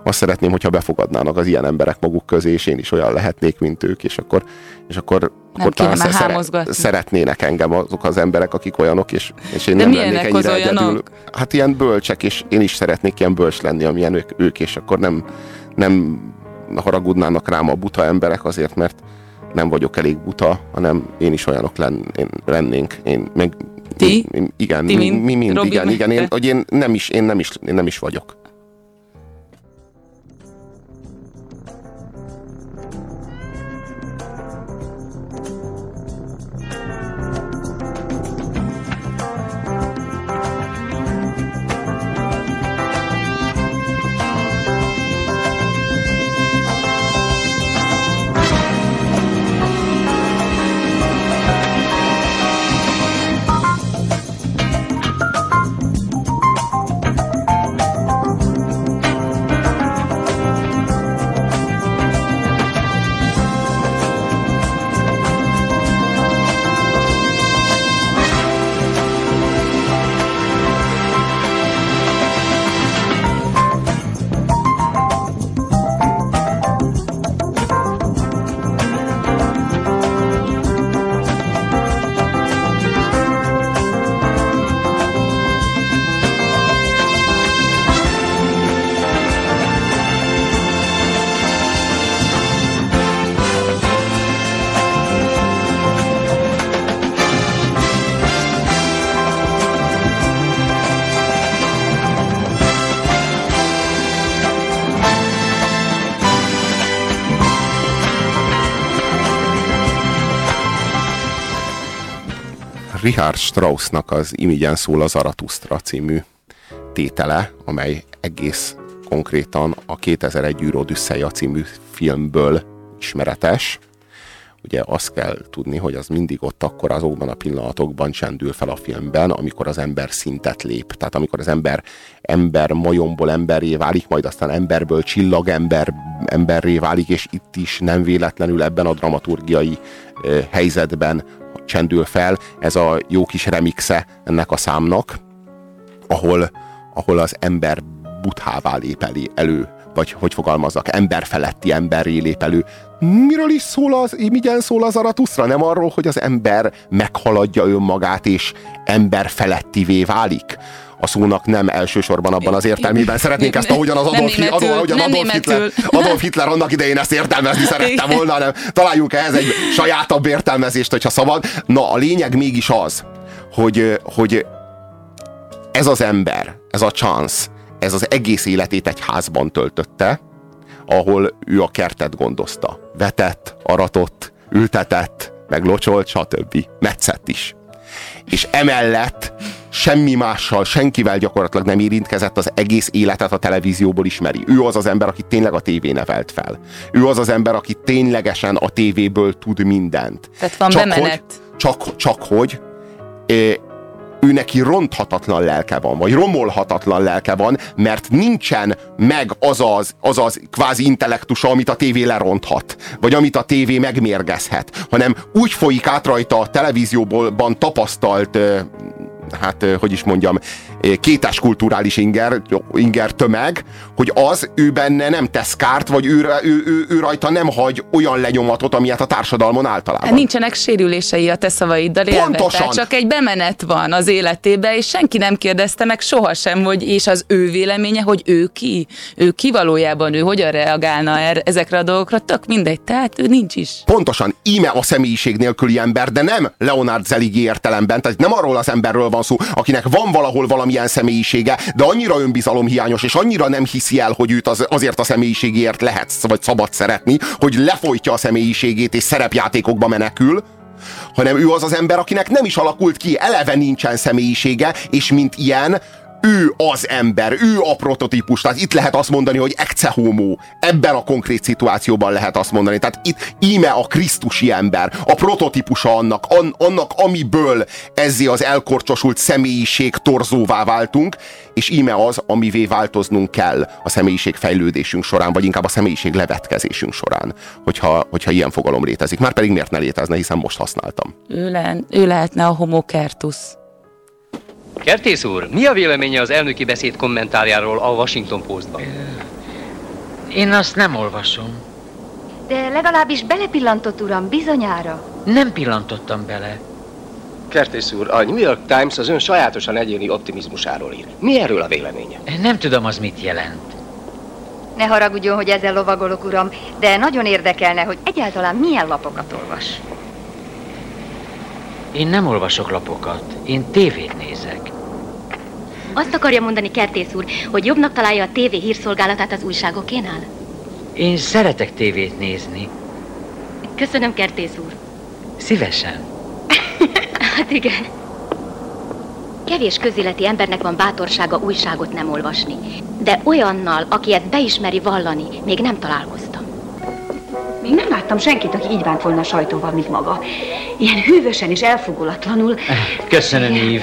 azt szeretném, hogyha befogadnának az ilyen emberek maguk közé, és én is olyan lehetnék, mint ők, és akkor, és akkor, akkor kéne talán már szere- hámozgatni. szeretnének engem azok az emberek, akik olyanok, és, és én De nem lennék ennyire olyanok? egyedül. Hát ilyen bölcsek, és én is szeretnék ilyen bölcs lenni, amilyen ők, ők és akkor nem, nem haragudnának rám a buta emberek azért, mert nem vagyok elég buta, hanem én is olyanok len, én, lennénk. Én meg, Ti? Én, igen, Ti mi, mind? mi mind, Robi igen, igen. Én, hogy én nem is, én nem is, én nem is vagyok. Richard Straussnak az Imigyen szól az Aratusztra című tétele, amely egész konkrétan a 2001 űr című filmből ismeretes. Ugye azt kell tudni, hogy az mindig ott akkor azokban a pillanatokban csendül fel a filmben, amikor az ember szintet lép. Tehát amikor az ember ember majomból emberré válik, majd aztán emberből csillagember emberré válik, és itt is nem véletlenül ebben a dramaturgiai ö, helyzetben csendül fel ez a jó kis remixe ennek a számnak, ahol, ahol az ember buthává lép elő, vagy hogy fogalmaznak, emberfeletti emberré lép elő. Miről is szól az, migyen szól az Aratuszra? Nem arról, hogy az ember meghaladja önmagát, és emberfelettivé válik? A szónak nem elsősorban abban az értelmében. Szeretnénk ezt ahogyan az Nem Adolf, németül, Adolf, ahogyan nem Adolf, Hitler. Adolf Hitler annak idején ezt értelmezni szerette volna, hanem találjunk ehhez egy sajátabb értelmezést, hogyha szabad. Na, a lényeg mégis az, hogy, hogy ez az ember, ez a chance, ez az egész életét egy házban töltötte, ahol ő a kertet gondozta. Vetett, aratott, ültetett, meg locsolt, stb. Metszett is. És emellett semmi mással, senkivel gyakorlatilag nem érintkezett, az egész életet a televízióból ismeri. Ő az az ember, aki tényleg a tévé nevelt fel. Ő az az ember, aki ténylegesen a tévéből tud mindent. Tehát van csak bemenet. Hogy, csak, csak hogy ő neki ronthatatlan lelke van, vagy romolhatatlan lelke van, mert nincsen meg az az, az, az kvázi intellektusa, amit a tévé leronthat, vagy amit a tévé megmérgezhet, hanem úgy folyik át rajta a televízióban tapasztalt hát, hogy is mondjam, kétes kulturális inger, inger tömeg, hogy az ő benne nem tesz kárt, vagy ő, ő, ő, ő rajta nem hagy olyan lenyomatot, amilyet a társadalmon általában. Hát nincsenek sérülései a te szavaiddal. Pontosan. Tehát csak egy bemenet van az életébe, és senki nem kérdezte meg sohasem, hogy és az ő véleménye, hogy ő ki, ő ki valójában, ő hogyan reagálna er, ezekre a dolgokra, tök mindegy, tehát ő nincs is. Pontosan, íme a személyiség nélküli ember, de nem Leonard Zeligi értelemben, tehát nem arról az emberről van szó, akinek van valahol valamilyen személyisége, de annyira önbizalomhiányos, és annyira nem hiszi el, hogy őt az, azért a személyiségért lehet, vagy szabad szeretni, hogy lefolytja a személyiségét és szerepjátékokba menekül, hanem ő az az ember, akinek nem is alakult ki, eleve nincsen személyisége, és mint ilyen ő az ember, ő a prototípus. Tehát itt lehet azt mondani, hogy ecce homo. Ebben a konkrét szituációban lehet azt mondani. Tehát itt íme a krisztusi ember, a prototípusa annak, an, annak amiből ezzé az elkorcsosult személyiség torzóvá váltunk, és íme az, amivé változnunk kell a személyiség fejlődésünk során, vagy inkább a személyiség levetkezésünk során, hogyha, hogyha ilyen fogalom létezik. Már pedig miért ne létezne, hiszen most használtam. Ő, le, ő lehetne a homo kertus. Kertész úr, mi a véleménye az elnöki beszéd kommentárjáról a Washington Postban? Én azt nem olvasom. De legalábbis belepillantott, uram, bizonyára. Nem pillantottam bele. Kertész úr, a New York Times az ön sajátosan egyéni optimizmusáról ír. Mi erről a véleménye? Nem tudom, az mit jelent. Ne haragudjon, hogy ezzel lovagolok, uram, de nagyon érdekelne, hogy egyáltalán milyen lapokat olvas. Én nem olvasok lapokat, én tévét nézek. Azt akarja mondani Kertész úr, hogy jobbnak találja a tévé hírszolgálatát az újságokénál? Én szeretek tévét nézni. Köszönöm, Kertész úr. Szívesen. Hát igen. Kevés közéleti embernek van bátorsága újságot nem olvasni. De olyannal, aki ezt beismeri vallani, még nem találkoztam. Még nem láttam senkit, aki így bánt volna a sajtóval, mint maga. Ilyen hűvösen és elfogulatlanul. Köszönöm, Ív.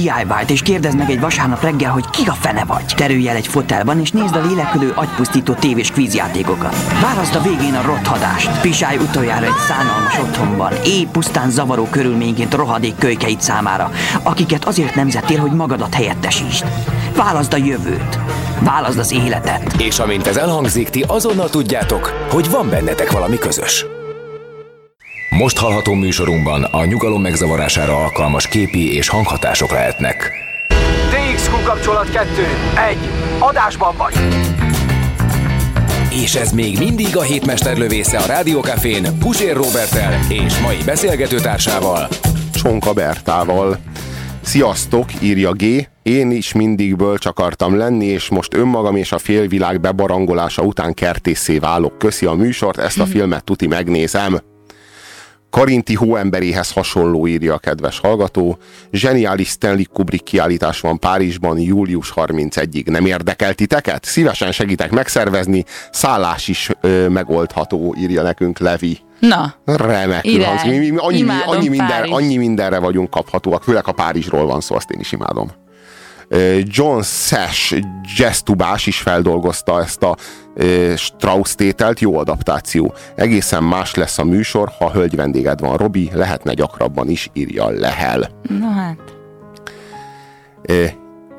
DIY-t és kérdezd meg egy vasárnap reggel, hogy ki a fene vagy. Terülj el egy fotelban és nézd a lélekülő, agypusztító tévés kvízjátékokat. Válaszd a végén a rothadást. Pisálj utoljára egy szánalmas otthonban, éj pusztán zavaró körülményként rohadék kölykeit számára, akiket azért nemzettél, hogy magadat helyettesítsd. Válaszd a jövőt. Válaszd az életet. és amint ez elhangzik, ti azonnal tudjátok, hogy van bennetek valami közös. Most hallható műsorunkban a nyugalom megzavarására alkalmas képi és hanghatások lehetnek. DXQ kapcsolat 2. 1. Adásban vagy. És ez még mindig a hétmester lövésze a Rádiókafén Pusér Robertel és mai beszélgetőtársával. Csonka Bertával. Sziasztok, írja G. Én is mindig bölcs akartam lenni, és most önmagam és a félvilág bebarangolása után kertészé válok. Köszi a műsort, ezt a filmet tuti megnézem. Karinti hóemberéhez hasonló írja a kedves hallgató. Zseniális Stanley Kubrick kiállítás van Párizsban július 31-ig. Nem érdekel titeket? Szívesen segítek megszervezni. Szállás is ö, megoldható, írja nekünk Levi. Na, Remekül Ide. hangzik. Mi, mi, annyi, annyi, minden, Párizs. annyi mindenre vagyunk kaphatóak, főleg a Párizsról van szó, azt én is imádom. John Sash jazztubás is feldolgozta ezt a ö, Strauss tételt, jó adaptáció. Egészen más lesz a műsor, ha hölgy vendéged van, Robi, lehetne gyakrabban is, írja Lehel. na hát. Ö,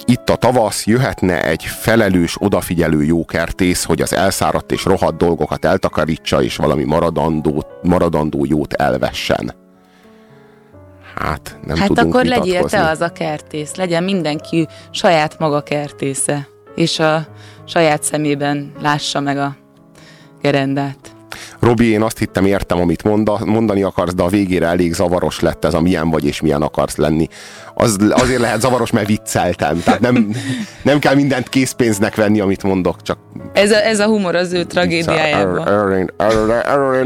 Itt a tavasz, jöhetne egy felelős, odafigyelő jókertész, hogy az elszáradt és rohadt dolgokat eltakarítsa, és valami maradandó, maradandó jót elvessen. Hát, nem hát tudunk akkor legyél te az a kertész. Legyen mindenki saját maga kertésze. És a saját szemében lássa meg a gerendát. Robi, én azt hittem, értem, amit monda, mondani akarsz, de a végére elég zavaros lett ez a milyen vagy és milyen akarsz lenni. Az, azért lehet zavaros, mert vicceltem. Tehát nem, nem kell mindent készpénznek venni, amit mondok, csak Ez a, ez a humor az ő tragédiájában.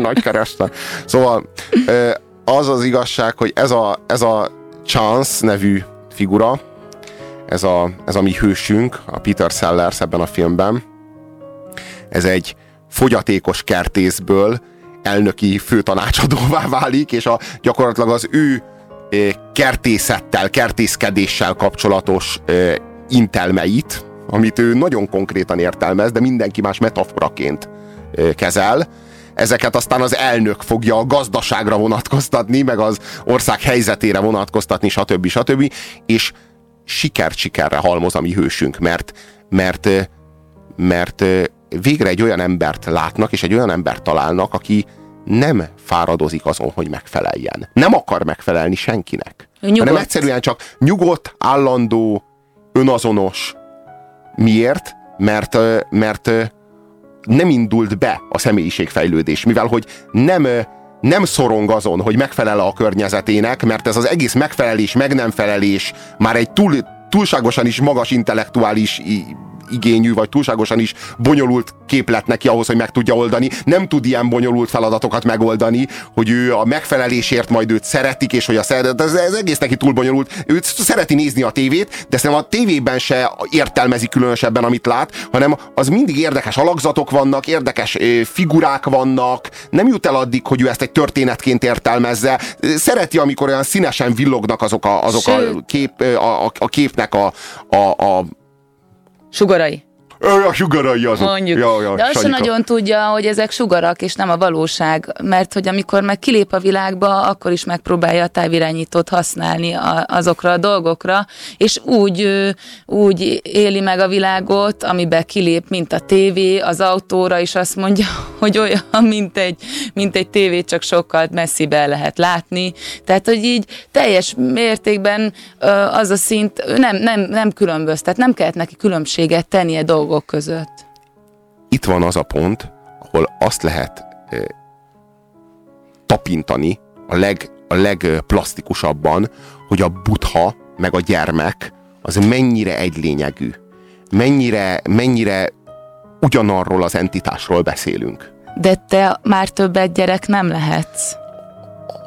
Nagy keresztel. Szóval az az igazság, hogy ez a, ez a Chance nevű figura, ez a, ez a mi hősünk, a Peter Sellers ebben a filmben, ez egy fogyatékos kertészből elnöki főtanácsadóvá válik, és a, gyakorlatilag az ő ö, kertészettel, kertészkedéssel kapcsolatos ö, intelmeit, amit ő nagyon konkrétan értelmez, de mindenki más metaforaként ö, kezel, ezeket aztán az elnök fogja a gazdaságra vonatkoztatni, meg az ország helyzetére vonatkoztatni, stb. stb. És sikert sikerre halmoz a mi hősünk, mert, mert, mert végre egy olyan embert látnak, és egy olyan embert találnak, aki nem fáradozik azon, hogy megfeleljen. Nem akar megfelelni senkinek. Nyugodt. hanem egyszerűen csak nyugodt, állandó, önazonos. Miért? Mert, mert nem indult be a személyiségfejlődés, mivel hogy nem nem szorong azon, hogy megfelel a környezetének, mert ez az egész megfelelés, meg nem felelés már egy túl, túlságosan is magas intellektuális igényű, vagy túlságosan is bonyolult képlet neki ahhoz, hogy meg tudja oldani. Nem tud ilyen bonyolult feladatokat megoldani, hogy ő a megfelelésért majd őt szeretik, és hogy a szeret, ez, ez egész neki túl bonyolult. Ő szereti nézni a tévét, de szerintem a tévében se értelmezi különösebben, amit lát, hanem az mindig érdekes alakzatok vannak, érdekes figurák vannak, nem jut el addig, hogy ő ezt egy történetként értelmezze. Szereti, amikor olyan színesen villognak azok a, azok a, kép, a, a, a képnek a, a, a sugar I. A sugarai azok. Mondjuk. Ja, ja, De azt sem nagyon tudja, hogy ezek sugarak, és nem a valóság, mert hogy amikor meg kilép a világba, akkor is megpróbálja a távirányítót használni a, azokra a dolgokra, és úgy, úgy éli meg a világot, amiben kilép, mint a tévé, az autóra, és azt mondja, hogy olyan, mint egy, mint egy tévé, csak sokkal messzibe lehet látni. Tehát, hogy így teljes mértékben az a szint nem, nem, nem különböztet, nem kellett neki különbséget tennie dolgok között. Itt van az a pont, ahol azt lehet ö, tapintani a, leg, a legplastikusabban, hogy a butha meg a gyermek az mennyire egylényegű. Mennyire, mennyire ugyanarról az entitásról beszélünk. De te már többet gyerek nem lehetsz.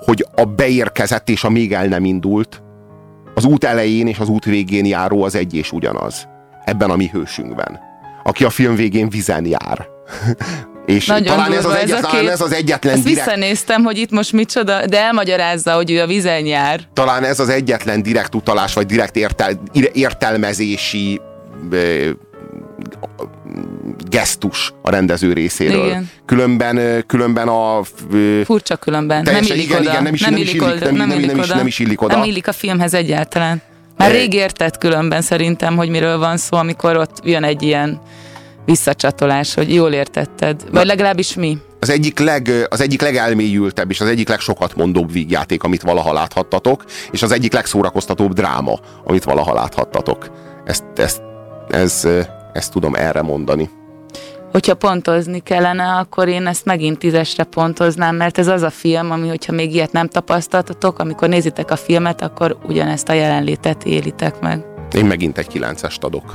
hogy a beérkezett és a még el nem indult, az út elején és az út végén járó az egy és ugyanaz. Ebben a mi hősünkben. Aki a film végén vizen jár. és Nagyon talán ez az, durva egyet, a kép. ez az egyetlen Ezt direkt, visszanéztem, hogy itt most micsoda, de elmagyarázza, hogy ő a vizen jár. talán ez az egyetlen direkt utalás, vagy direkt értel, értelmezési gesztus a rendező részéről. Igen. Különben, különben a Furcsa különben. Teljesen, nem illik igen, oda. igen, nem is- nem is illik illik- oda, nem- nem, nem- nem is- nem is illik oda. Nem illik a filmhez egyáltalán. Már rég érted különben szerintem, hogy miről van szó, amikor ott jön egy ilyen visszacsatolás, hogy jól értetted. Vagy legalábbis mi. az egyik, leg, az egyik legelmélyültebb és az egyik legsokat mondóbb vígjáték, amit valaha láthattatok, és az egyik legszórakoztatóbb dráma, amit valaha láthattatok. Ezt, ezt, ez, ezt tudom erre mondani. Hogyha pontozni kellene, akkor én ezt megint tízesre pontoznám, mert ez az a film, ami, hogyha még ilyet nem tapasztaltatok, amikor nézitek a filmet, akkor ugyanezt a jelenlétet élitek meg. Én megint egy kilencest adok.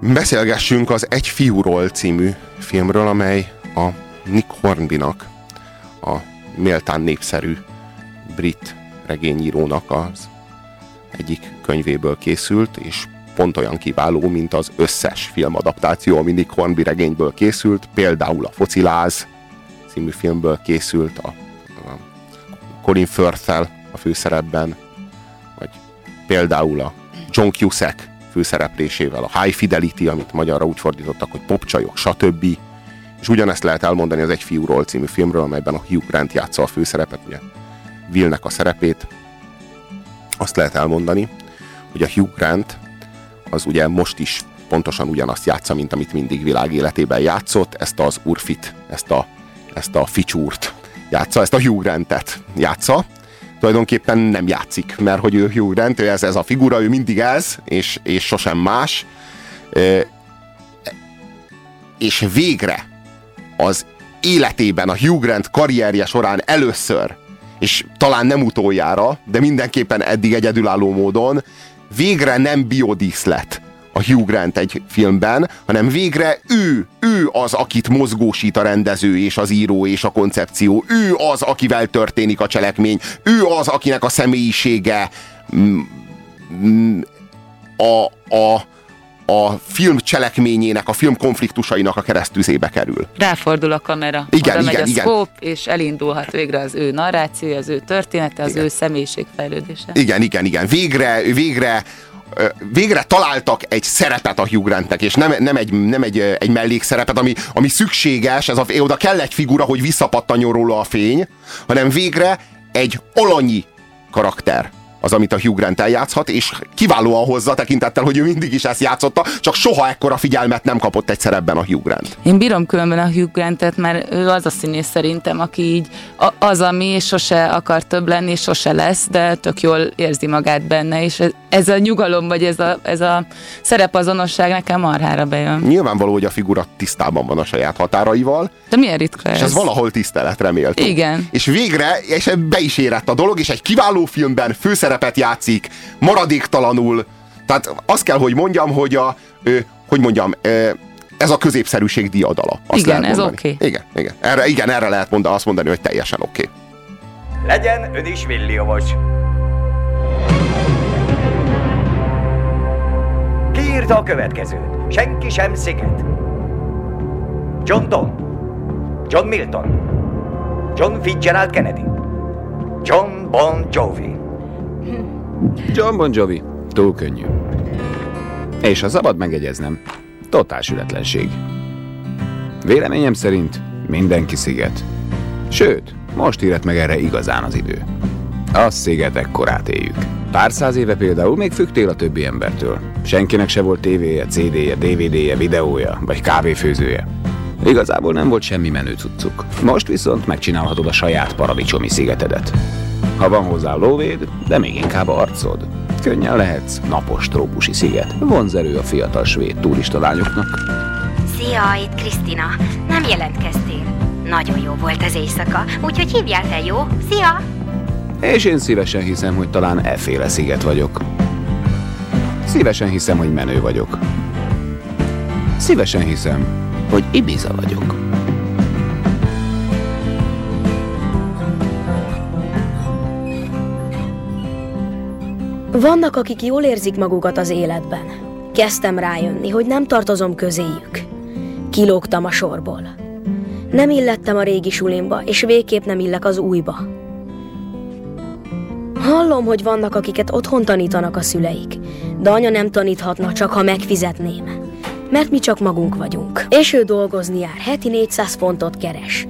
Beszélgessünk az Egy fiúról című filmről, amely a Nick Hornbynak, a méltán népszerű brit regényírónak az egyik könyvéből készült, és pont olyan kiváló, mint az összes filmadaptáció, ami Nick Hornby regényből készült, például a Fociláz című filmből készült, a, a Colin firth a főszerepben, vagy például a John Cusack főszereplésével, a High Fidelity, amit magyarra úgy fordítottak, hogy popcsajok, stb. És ugyanezt lehet elmondani az Egy fiúról című filmről, amelyben a Hugh Grant játsza a főszerepet, ugye Willnek a szerepét. Azt lehet elmondani, hogy a Hugh Grant az ugye most is pontosan ugyanazt játsza, mint amit mindig világ életében játszott, ezt az Urfit, ezt a, ezt a ficsúrt játsza, ezt a Hugh Grantet játsza, tulajdonképpen nem játszik, mert hogy ő Hugh Grant, ő ez, ez a figura, ő mindig ez, és, és sosem más. E, És végre az életében, a Hugh Grant karrierje során először, és talán nem utoljára, de mindenképpen eddig egyedülálló módon, végre nem biodíszlet a Hugh Grant egy filmben, hanem végre ő, ő az, akit mozgósít a rendező és az író és a koncepció. Ő az, akivel történik a cselekmény. Ő az, akinek a személyisége mm, mm, a, a, a film cselekményének, a film konfliktusainak a keresztüzébe kerül. Ráfordul a kamera, Igen, oda megy igen, a igen. szkóp, és elindulhat végre az ő narrációja, az ő története, az ő személyiségfejlődése. Igen, igen, igen. Végre, végre végre találtak egy szerepet a Hugh Grantnek, és nem, nem, egy, nem egy, egy mellékszerepet, ami, ami szükséges, ez a, oda kell egy figura, hogy visszapattanjon róla a fény, hanem végre egy alanyi karakter az, amit a Hugh Grant eljátszhat, és kiválóan hozza tekintettel, hogy ő mindig is ezt játszotta, csak soha ekkora figyelmet nem kapott egyszer ebben a Hugh Grant. Én bírom különben a Hugh Grantet, mert ő az a színész szerintem, aki így az, ami és sose akar több lenni, és sose lesz, de tök jól érzi magát benne, és ez, ez a nyugalom, vagy ez a, ez a szerepazonosság nekem marhára bejön. Nyilvánvaló, hogy a figura tisztában van a saját határaival, De milyen ritka ez? és ez valahol tiszteletre méltó. Igen. És végre, és be is érett a dolog, és egy kiváló filmben főszerepet játszik, maradéktalanul. Tehát azt kell, hogy mondjam, hogy a, ö, hogy mondjam, ö, ez a középszerűség diadala. Azt Igen, ez oké. Igen, igen. Erre, igen, erre lehet mondani, azt mondani, hogy teljesen oké. Okay. Legyen ön is villiomos. Ki írta a következőt? Senki sem sziget. John Donne. John Milton. John Fitzgerald Kennedy. John Bon Jovi. John Bon Jovi. Túl könnyű. És ha szabad megegyeznem, totál sületlenség. Véleményem szerint mindenki sziget. Sőt, most érett meg erre igazán az idő. A szigetek korát éljük. Pár száz éve például még fügtél a többi embertől. Senkinek se volt tévéje, CD-je, DVD-je, videója, vagy kávéfőzője. Igazából nem volt semmi menő cuccuk. Most viszont megcsinálhatod a saját paradicsomi szigetedet. Ha van hozzá lóvéd, de még inkább arcod. Könnyen lehetsz napos trópusi sziget. Vonzerő a fiatal svéd turista lányoknak. Szia, itt Krisztina. Nem jelentkeztél. Nagyon jó volt az éjszaka, úgyhogy hívjál fel, jó? Szia! És én szívesen hiszem, hogy talán efféle sziget vagyok. Szívesen hiszem, hogy menő vagyok. Szívesen hiszem, hogy Ibiza vagyok. Vannak, akik jól érzik magukat az életben. Kezdtem rájönni, hogy nem tartozom közéjük. Kilógtam a sorból. Nem illettem a régi sulimba, és végképp nem illek az újba. Hallom, hogy vannak, akiket otthon tanítanak a szüleik, de anya nem taníthatna, csak ha megfizetném. Mert mi csak magunk vagyunk. És ő dolgozni jár, heti 400 fontot keres.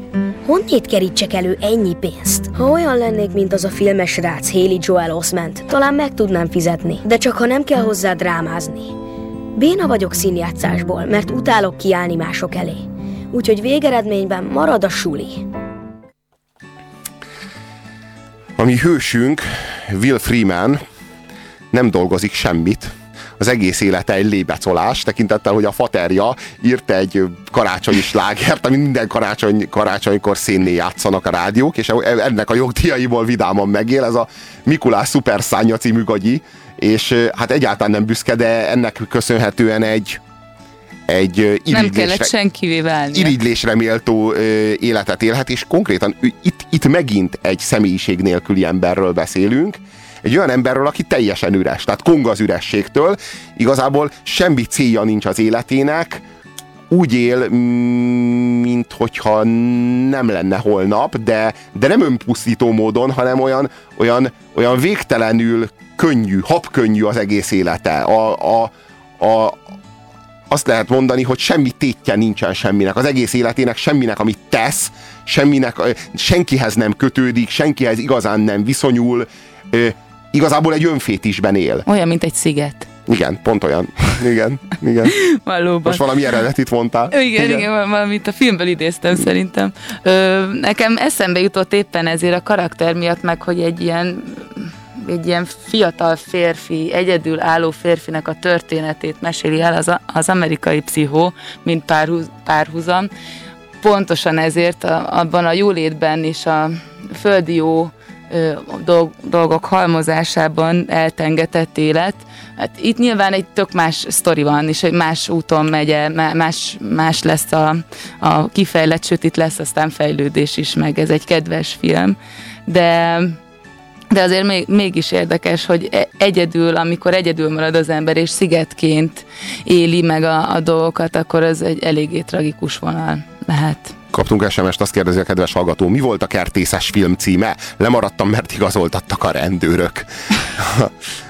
Honnét kerítsek elő ennyi pénzt? Ha olyan lennék, mint az a filmes rác Haley Joel Osment, talán meg tudnám fizetni, de csak ha nem kell hozzá drámázni. Béna vagyok színjátszásból, mert utálok kiállni mások elé. Úgyhogy végeredményben marad a suli. A mi hősünk, Will Freeman nem dolgozik semmit. Az egész élete egy lébecolás, tekintettel, hogy a faterja írt egy karácsonyi slágert, ami minden karácsony, karácsonykor szénné játszanak a rádiók, és ennek a jogdíjaiból vidáman megél, ez a Mikulás Szuperszánya című gagyi, és hát egyáltalán nem büszke, de ennek köszönhetően egy, egy Nem kellett irigylésre, senkivé válni. irigylésre méltó ö, életet élhet, és konkrétan itt, itt megint egy személyiség nélküli emberről beszélünk, egy olyan emberről, aki teljesen üres, tehát kong az ürességtől, igazából semmi célja nincs az életének, úgy él, mm, mint hogyha nem lenne holnap, de, de nem önpusztító módon, hanem olyan, olyan, olyan végtelenül könnyű, habkönnyű az egész élete. A, a, a, azt lehet mondani, hogy semmi tétje nincsen semminek. Az egész életének semminek, amit tesz, semminek, senkihez nem kötődik, senkihez igazán nem viszonyul, igazából egy önfétisben él. Olyan, mint egy sziget. Igen, pont olyan. Igen, igen. Valóban. Most valami eredetit mondtál. Igen, igen, igen, val- valamit a filmből idéztem szerintem. Ö, nekem eszembe jutott éppen ezért a karakter miatt meg, hogy egy ilyen egy ilyen fiatal férfi, egyedül álló férfinek a történetét meséli el az, a, az amerikai pszichó, mint párhuz, párhuzam. Pontosan ezért a, abban a jólétben és a földi jó dolgok halmozásában eltengetett élet. Hát itt nyilván egy tök más sztori van, és egy más úton megy el, má- más, más lesz a, a kifejlett, sőt itt lesz aztán fejlődés is, meg ez egy kedves film. De de azért még, mégis érdekes, hogy e- egyedül, amikor egyedül marad az ember, és szigetként éli meg a, a dolgokat, akkor ez egy eléggé tragikus vonal lehet. Kaptunk SMS-t, azt kérdezi a kedves hallgató, mi volt a kertészes film címe? Lemaradtam, mert igazoltattak a rendőrök.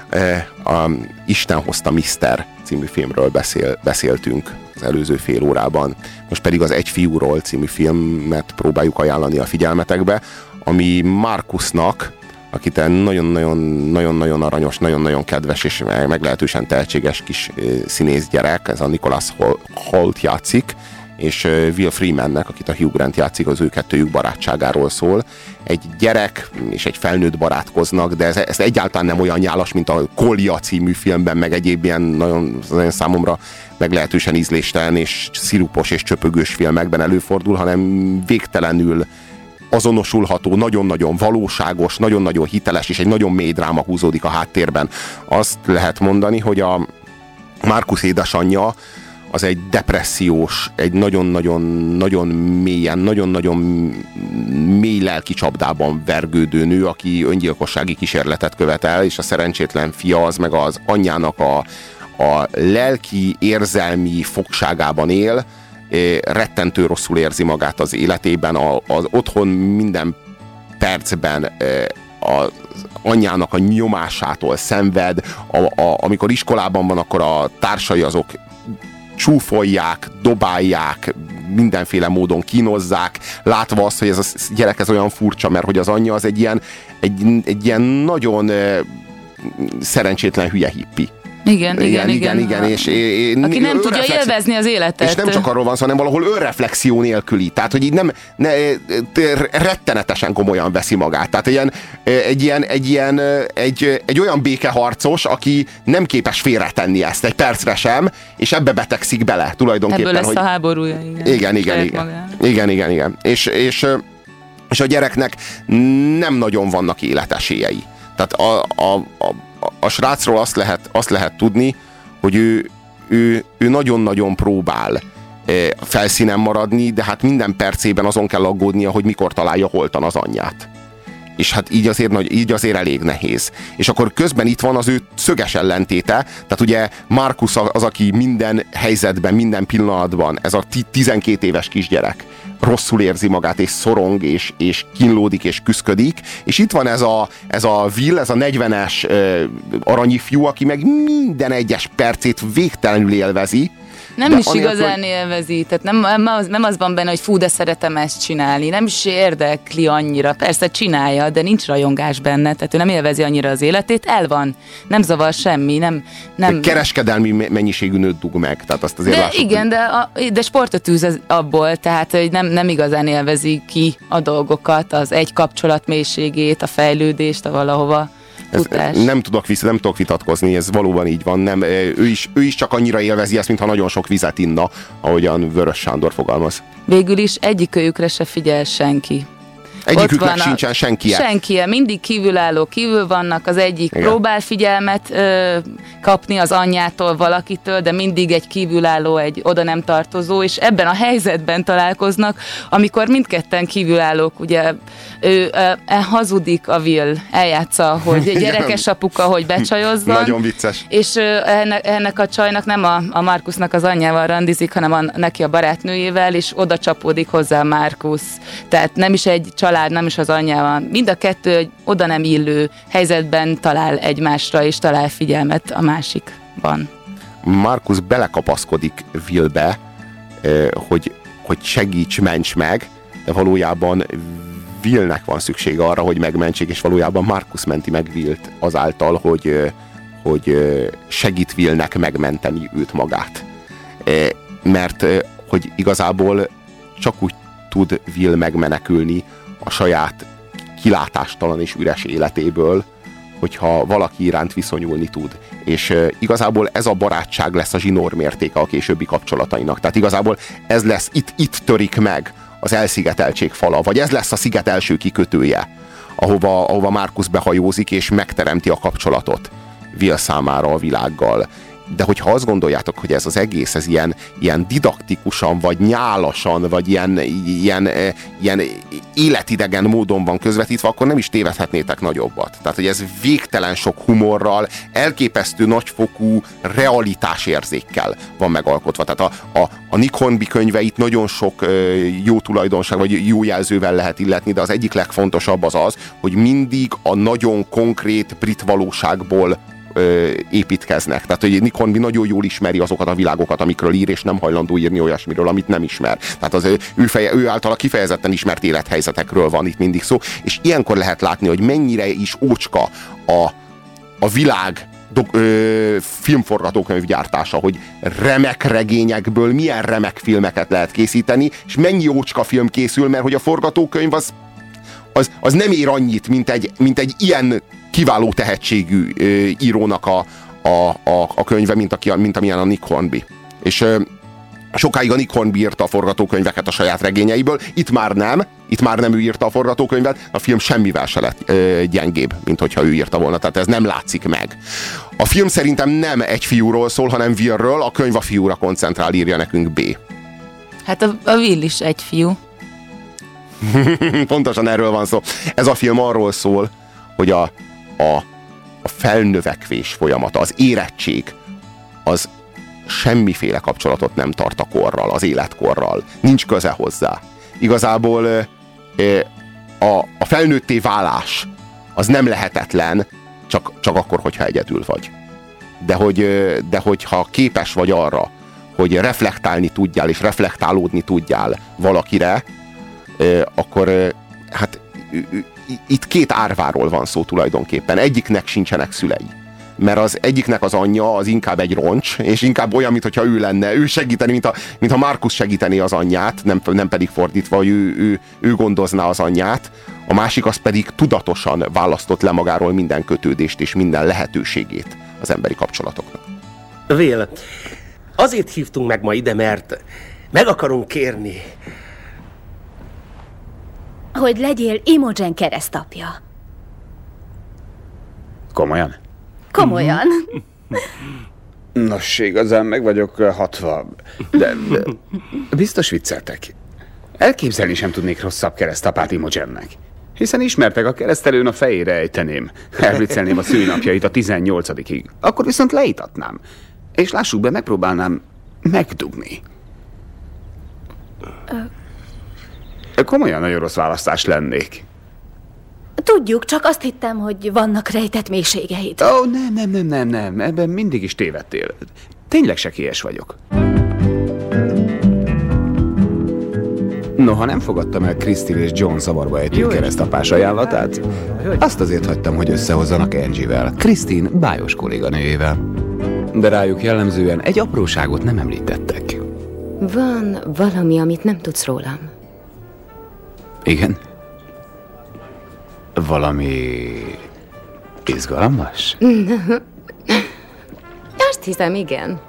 E, a Isten hozta Mister című filmről beszél, beszéltünk az előző fél órában. Most pedig az Egy fiúról című filmet próbáljuk ajánlani a figyelmetekbe, ami Markusnak akit nagyon-nagyon-nagyon-nagyon aranyos, nagyon-nagyon kedves és meglehetősen tehetséges kis színész gyerek, ez a Nicholas Holt játszik, és Will Freemannek, akit a Hugh Grant játszik, az ő kettőjük barátságáról szól. Egy gyerek és egy felnőtt barátkoznak, de ez, ez egyáltalán nem olyan nyálas, mint a Kolia című filmben, meg egyéb ilyen nagyon, nagyon számomra meglehetősen ízléstelen és szirupos és csöpögős filmekben előfordul, hanem végtelenül azonosulható, nagyon-nagyon valóságos, nagyon-nagyon hiteles, és egy nagyon mély dráma húzódik a háttérben. Azt lehet mondani, hogy a Markus édesanyja az egy depressziós, egy nagyon-nagyon-nagyon mélyen, nagyon-nagyon mély lelki csapdában vergődő nő, aki öngyilkossági kísérletet követel, és a szerencsétlen fia az meg az anyjának a, a lelki, érzelmi fogságában él, rettentő rosszul érzi magát az életében, az otthon minden percben az anyjának a nyomásától szenved, a, a, amikor iskolában van, akkor a társai azok csúfolják, dobálják, mindenféle módon kínozzák, látva azt, hogy ez a gyerek ez olyan furcsa, mert hogy az anyja az egy ilyen, egy, egy ilyen nagyon szerencsétlen hülye hippi. Igen, igen, igen. igen, igen és, és, Aki nem tudja élvezni az életet. És nem csak arról van szó, hanem valahol önreflexió nélküli. Tehát, hogy így nem ne, rettenetesen komolyan veszi magát. Tehát ilyen, egy, ilyen, egy, ilyen, egy, egy olyan békeharcos, aki nem képes félretenni ezt egy percre sem, és ebbe betegszik bele tulajdonképpen. Ebből lesz hogy... a háborúja, igen. Igen, igen, igen. Igen, igen, igen. És, és, és a gyereknek nem nagyon vannak életesélyei. Tehát a, a, a, a srácról azt lehet, azt lehet tudni, hogy ő, ő, ő nagyon-nagyon próbál eh, felszínen maradni, de hát minden percében azon kell aggódnia, hogy mikor találja holtan az anyját. És hát így azért, nagy, így azért elég nehéz. És akkor közben itt van az ő szöges ellentéte, tehát ugye Markus az, aki minden helyzetben, minden pillanatban, ez a 12 éves kisgyerek, rosszul érzi magát, és szorong, és, és kínlódik, és küszködik, és itt van ez a, ez a Will, ez a 40-es uh, aranyifjú, aki meg minden egyes percét végtelenül élvezi, nem de is anélkül, igazán élvezi, tehát nem, nem, az, nem az van benne, hogy fú, de szeretem ezt csinálni, nem is érdekli annyira, persze csinálja, de nincs rajongás benne, tehát ő nem élvezi annyira az életét, el van, nem zavar semmi, nem... nem... De kereskedelmi mennyiségű nőt dug meg, tehát azt azért de lássuk, Igen, de, a, de sportot űz abból, tehát hogy nem, nem igazán élvezi ki a dolgokat, az egy kapcsolat mélységét, a fejlődést, a valahova ez, nem tudok, vissza, nem tudok vitatkozni, ez valóban így van. Nem, ő, is, ő is csak annyira élvezi ezt, mintha nagyon sok vizet inna, ahogyan Vörös Sándor fogalmaz. Végül is egyikőjükre se figyel senki. Egyiküknek sincsen senki. Senki, mindig kívülálló kívül vannak, az egyik Igen. próbál figyelmet ö, kapni az anyjától, valakitől, de mindig egy kívülálló, egy oda nem tartozó, és ebben a helyzetben találkoznak, amikor mindketten kívülállók, ugye ő ö, e, hazudik a Will, eljátsza, hogy egy gyerekes apuka, hogy becsajozzon. Nagyon vicces. És ö, ennek, ennek a csajnak nem a, a Markusnak az anyjával randizik, hanem a, neki a barátnőjével, és oda csapódik hozzá Markus. Tehát nem is egy család család, nem is az anyjával. Mind a kettő egy oda nem illő helyzetben talál egymásra, és talál figyelmet a másikban. Markus belekapaszkodik Willbe, hogy, hogy segíts, ments meg, de valójában Willnek van szüksége arra, hogy megmentsék, és valójában Markus menti meg Willt azáltal, hogy, hogy segít Willnek megmenteni őt magát. Mert hogy igazából csak úgy tud Will megmenekülni, a saját kilátástalan és üres életéből, hogyha valaki iránt viszonyulni tud. És igazából ez a barátság lesz a zsinór mértéke a későbbi kapcsolatainak. Tehát igazából ez lesz, itt, itt törik meg az elszigeteltség fala, vagy ez lesz a sziget első kikötője, ahova, ahova Markus behajózik és megteremti a kapcsolatot Will számára a világgal de hogyha azt gondoljátok, hogy ez az egész, ez ilyen, ilyen didaktikusan, vagy nyálasan, vagy ilyen, ilyen, eh, ilyen életidegen módon van közvetítve, akkor nem is tévedhetnétek nagyobbat. Tehát, hogy ez végtelen sok humorral, elképesztő nagyfokú realitásérzékkel van megalkotva. Tehát a, a, a Nick Hornby könyveit nagyon sok eh, jó tulajdonság, vagy jó jelzővel lehet illetni, de az egyik legfontosabb az az, hogy mindig a nagyon konkrét brit valóságból építkeznek. Tehát, hogy Nick Hornby nagyon jól ismeri azokat a világokat, amikről ír, és nem hajlandó írni olyasmiről, amit nem ismer. Tehát az ő, feje, ő általa kifejezetten ismert élethelyzetekről van itt mindig szó, és ilyenkor lehet látni, hogy mennyire is ócska a, a világ do, ö, filmforgatókönyv gyártása, hogy remek regényekből milyen remek filmeket lehet készíteni, és mennyi ócska film készül, mert hogy a forgatókönyv az, az, az nem ér annyit, mint egy, mint egy ilyen kiváló tehetségű ö, írónak a, a, a, a könyve, mint, a, mint amilyen a Nick Hornby. És ö, sokáig a Nick Hornby írta a forgatókönyveket a saját regényeiből, itt már nem, itt már nem ő írta a forgatókönyvet, a film semmivel se lett ö, gyengébb, mint hogyha ő írta volna, tehát ez nem látszik meg. A film szerintem nem egy fiúról szól, hanem Willről, a könyv a fiúra koncentrál, írja nekünk B. Hát a, a Will is egy fiú. Pontosan erről van szó. Ez a film arról szól, hogy a, a, a felnövekvés folyamata, az érettség, az semmiféle kapcsolatot nem tart a korral, az életkorral. Nincs köze hozzá. Igazából a, a felnőtté válás az nem lehetetlen, csak, csak akkor, hogyha egyedül vagy. De, hogy, de hogyha képes vagy arra, hogy reflektálni tudjál, és reflektálódni tudjál valakire, akkor hát itt két árváról van szó tulajdonképpen. Egyiknek sincsenek szülei. Mert az egyiknek az anyja az inkább egy roncs, és inkább olyan, mintha ő lenne, ő segíteni, mint a, mint a Markus segíteni az anyját, nem, nem pedig fordítva, hogy ő, ő, ő gondozná az anyját. A másik az pedig tudatosan választott le magáról minden kötődést és minden lehetőségét az emberi kapcsolatoknak. Vél, azért hívtunk meg ma ide, mert meg akarunk kérni, hogy legyél Imogen keresztapja. Komolyan? Komolyan. Nos, igazán meg vagyok hatva, de, de biztos vicceltek. Elképzelni sem tudnék rosszabb keresztapát Imogennek. Hiszen ismertek a keresztelőn a fejére ejteném. Elviccelném a szülinapjait a 18-ig. Akkor viszont leítatnám. És lássuk be, megpróbálnám megdugni. Komolyan nagyon rossz választás lennék. Tudjuk, csak azt hittem, hogy vannak rejtett mélységeid. Ó, oh, nem, nem, nem, nem, nem, ebben mindig is tévedtél. Tényleg sekélyes vagyok. Noha nem fogadtam el Krisztil és John zavarba ejtő keresztapás ajánlatát, azt azért hagytam, hogy összehozzanak Angie-vel, Krisztin bájos kolléganőjével. De rájuk jellemzően egy apróságot nem említettek. Van valami, amit nem tudsz rólam. Igen? Valami izgalmas? Azt hiszem, igen.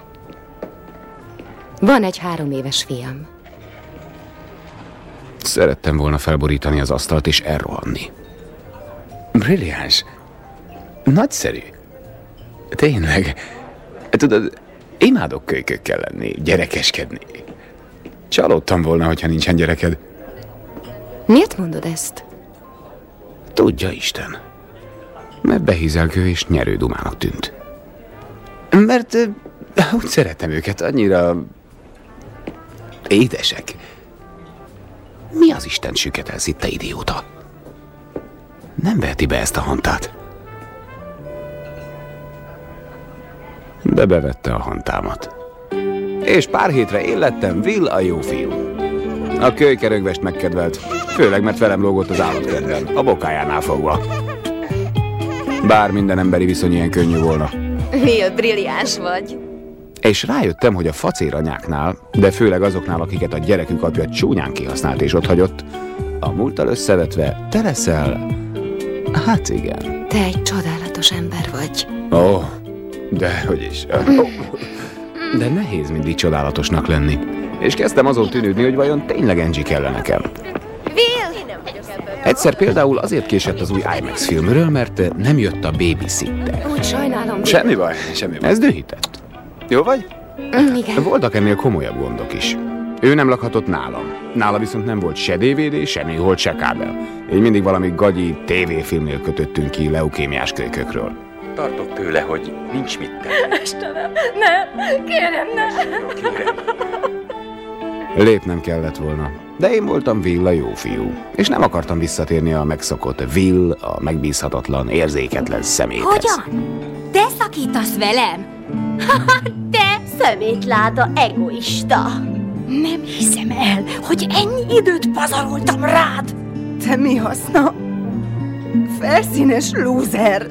Van egy három éves fiam. Szerettem volna felborítani az asztalt és elrohanni. Brilliáns. Nagyszerű. Tényleg. Tudod, imádok kölykökkel lenni, gyerekeskedni. Csalódtam volna, hogyha nincsen gyereked. Miért mondod ezt? Tudja Isten. Mert behizelgő és nyerő dumának tűnt. Mert úgy szeretem őket, annyira édesek. Mi az Isten süketelsz itt, te idióta? Nem veheti be ezt a hantát. De bevette a hantámat. És pár hétre én lettem Will a jó fiú. A kölykerögvest megkedvelt, főleg mert velem lógott az állatkertben, a bokájánál fogva. Bár minden emberi viszony ilyen könnyű volna. Will, brilliáns vagy. És rájöttem, hogy a facéranyáknál, de főleg azoknál, akiket a gyerekük apja csúnyán kihasznált és ott hagyott, a múlttal összevetve te leszel... Hát igen. Te egy csodálatos ember vagy. Ó, oh, de hogy is. De nehéz mindig csodálatosnak lenni. És kezdtem azon tűnődni, hogy vajon tényleg Angie kellene nekem. Will! Egyszer például azért késett az új IMAX filmről, mert nem jött a babysitter. Úgy sajnálom. Semmi baj, semmi baj. Ez dühített. Jó vagy? Mm, Igen. Voltak ennél komolyabb gondok is. Ő nem lakhatott nálam. Nála viszont nem volt se DVD, se műhold, se kábel. Így mindig valami gagyi tévéfilmnél kötöttünk ki leukémiás kölykökről. Tartok tőle, hogy nincs mit tenni. Istenem, ne! Kérem, ne! Lépnem kellett volna. De én voltam Will a jó fiú. És nem akartam visszatérni a megszokott Will, a megbízhatatlan, érzéketlen személyhez. Hogyan? Te Te szakítasz velem? Te szemétláda egoista! Nem hiszem el, hogy ennyi időt pazaroltam rád. Te mi haszna? Felszínes lúzer.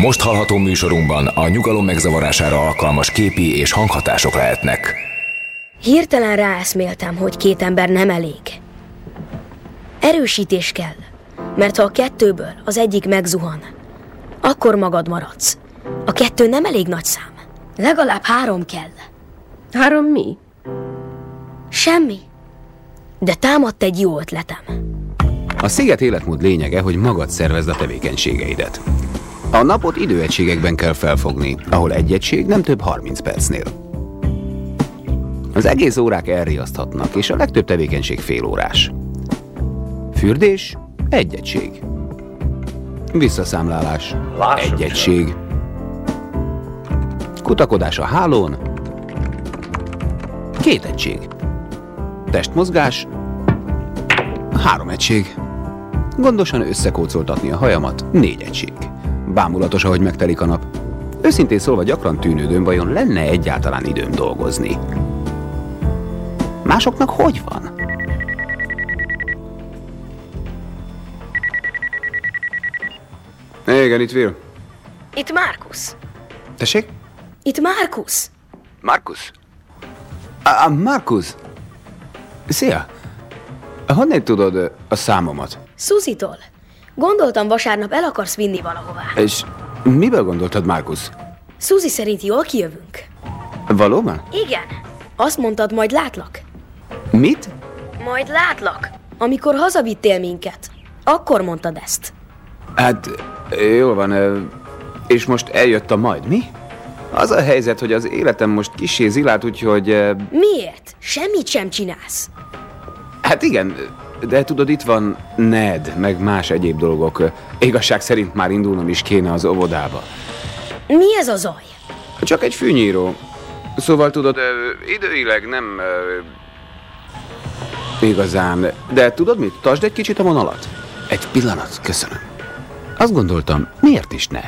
Most hallható műsorunkban a nyugalom megzavarására alkalmas képi és hanghatások lehetnek. Hirtelen ráeszméltem, hogy két ember nem elég. Erősítés kell, mert ha a kettőből az egyik megzuhan, akkor magad maradsz. A kettő nem elég nagy szám. Legalább három kell. Három mi? Semmi. De támadt egy jó ötletem. A sziget életmód lényege, hogy magad szervezd a tevékenységeidet. A napot időegységekben kell felfogni, ahol egy egység nem több 30 percnél. Az egész órák elriaszthatnak, és a legtöbb tevékenység fél órás. Fürdés, egy egység. Visszaszámlálás, egy egység. Kutakodás a hálón, két egység. Testmozgás, három egység. Gondosan összekócoltatni a hajamat, négy egység. Bámulatos, ahogy megtelik a nap. Őszintén szólva gyakran tűnődöm, vajon lenne egyáltalán időm dolgozni. Másoknak hogy van? Igen, itt Will. Itt Markus. Tessék? Itt Markus. Markus? A, Markus? Szia! Honnan tudod a számomat? Szuzitól. Gondoltam vasárnap el akarsz vinni valahová. És miből gondoltad, Markus? Szuzi szerint jól kijövünk. Valóban? Igen. Azt mondtad, majd látlak. Mit? Majd látlak. Amikor hazavittél minket. Akkor mondtad ezt. Hát, jól van, és most eljött a majd, mi? Az a helyzet, hogy az életem most kisé zilát, úgyhogy... Miért? Semmit sem csinálsz. Hát igen, de tudod, itt van Ned, meg más egyéb dolgok. Igazság szerint már indulnom is kéne az óvodába. Mi ez a zaj? Csak egy fűnyíró. Szóval tudod, időileg nem... Igazán. De tudod mit? Tartsd egy kicsit a vonalat. Egy pillanat, köszönöm. Azt gondoltam, miért is ne?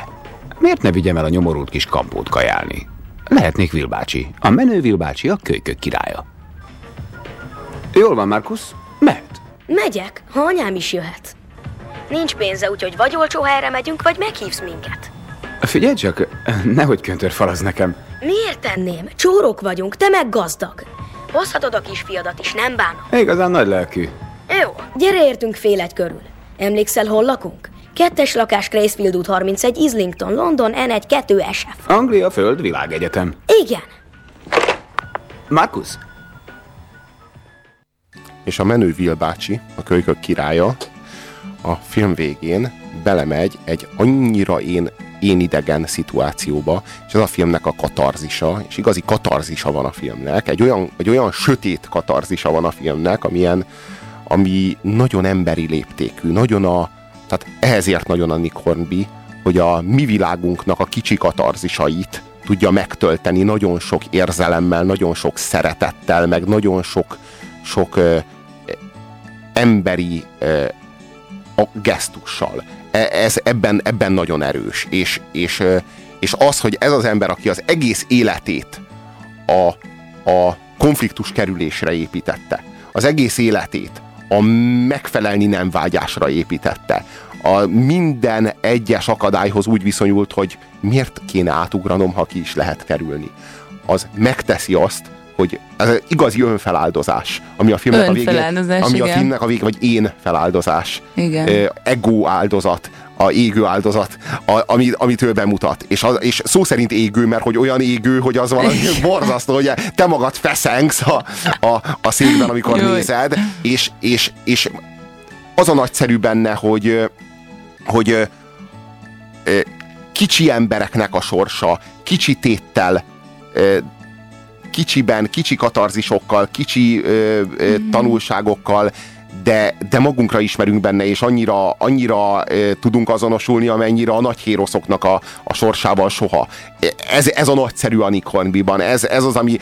Miért ne vigyem el a nyomorult kis kampót kajálni? Lehetnék Vilbácsi. A menő Vilbácsi a kölykök királya. Jól van, Markus. Megyek, ha anyám is jöhet. Nincs pénze, úgyhogy vagy olcsó helyre megyünk, vagy meghívsz minket. Figyelj csak, nehogy köntörfalaz nekem. Miért tenném? Csórok vagyunk, te meg gazdag. Hozhatod a kisfiadat is, nem bánom. Igazán nagy lelkű. Jó, gyere értünk fél egy körül. Emlékszel, hol lakunk? Kettes lakás Gracefield út 31, Islington, London, N1 2 SF. Anglia Föld Világegyetem. Igen. Markus, és a menő Will bácsi, a kölykök királya, a film végén belemegy egy annyira én, én idegen szituációba, és ez a filmnek a katarzisa, és igazi katarzisa van a filmnek, egy olyan, egy olyan sötét katarzisa van a filmnek, amilyen, ami nagyon emberi léptékű, nagyon a, tehát ehhez ért nagyon a Nick Hornby, hogy a mi világunknak a kicsi katarzisait tudja megtölteni nagyon sok érzelemmel, nagyon sok szeretettel, meg nagyon sok, sok ö, emberi ö, a gesztussal. E- Ez ebben, ebben nagyon erős. És, és, és az, hogy ez az ember, aki az egész életét a, a konfliktus kerülésre építette, az egész életét a megfelelni nem vágyásra építette, a minden egyes akadályhoz úgy viszonyult, hogy miért kéne átugranom, ha ki is lehet kerülni. Az megteszi azt, hogy ez egy igazi önfeláldozás, ami a filmnek a végén, ami a igen. filmnek a végén, vagy én feláldozás, Igen. Ego áldozat, a égő áldozat, a, ami, amit ő bemutat. És, az, és szó szerint égő, mert hogy olyan égő, hogy az valami borzasztó, hogy te magad feszengsz a, a, a székben, amikor Jaj. nézed, és, és, és az a nagyszerű benne, hogy, hogy kicsi embereknek a sorsa, kicsi téttel, kicsiben, kicsi katarzisokkal, kicsi ö, ö, tanulságokkal, de, de magunkra ismerünk benne, és annyira, annyira e, tudunk azonosulni, amennyire a nagy héroszoknak a, a sorsával soha. Ez, ez a nagyszerű a Nick Hornbyban, ez, ez az, ami,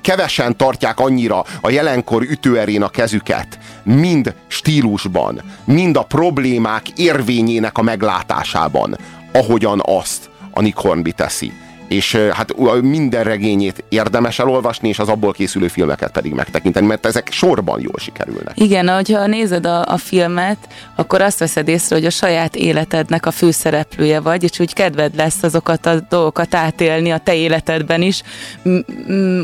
kevesen tartják annyira a jelenkor ütőerén a kezüket, mind stílusban, mind a problémák érvényének a meglátásában, ahogyan azt a Nick Hornby teszi és hát minden regényét érdemes elolvasni, és az abból készülő filmeket pedig megtekinteni, mert ezek sorban jól sikerülnek. Igen, hogyha nézed a, a filmet, akkor azt veszed észre, hogy a saját életednek a főszereplője vagy, és úgy kedved lesz azokat a dolgokat átélni a te életedben is,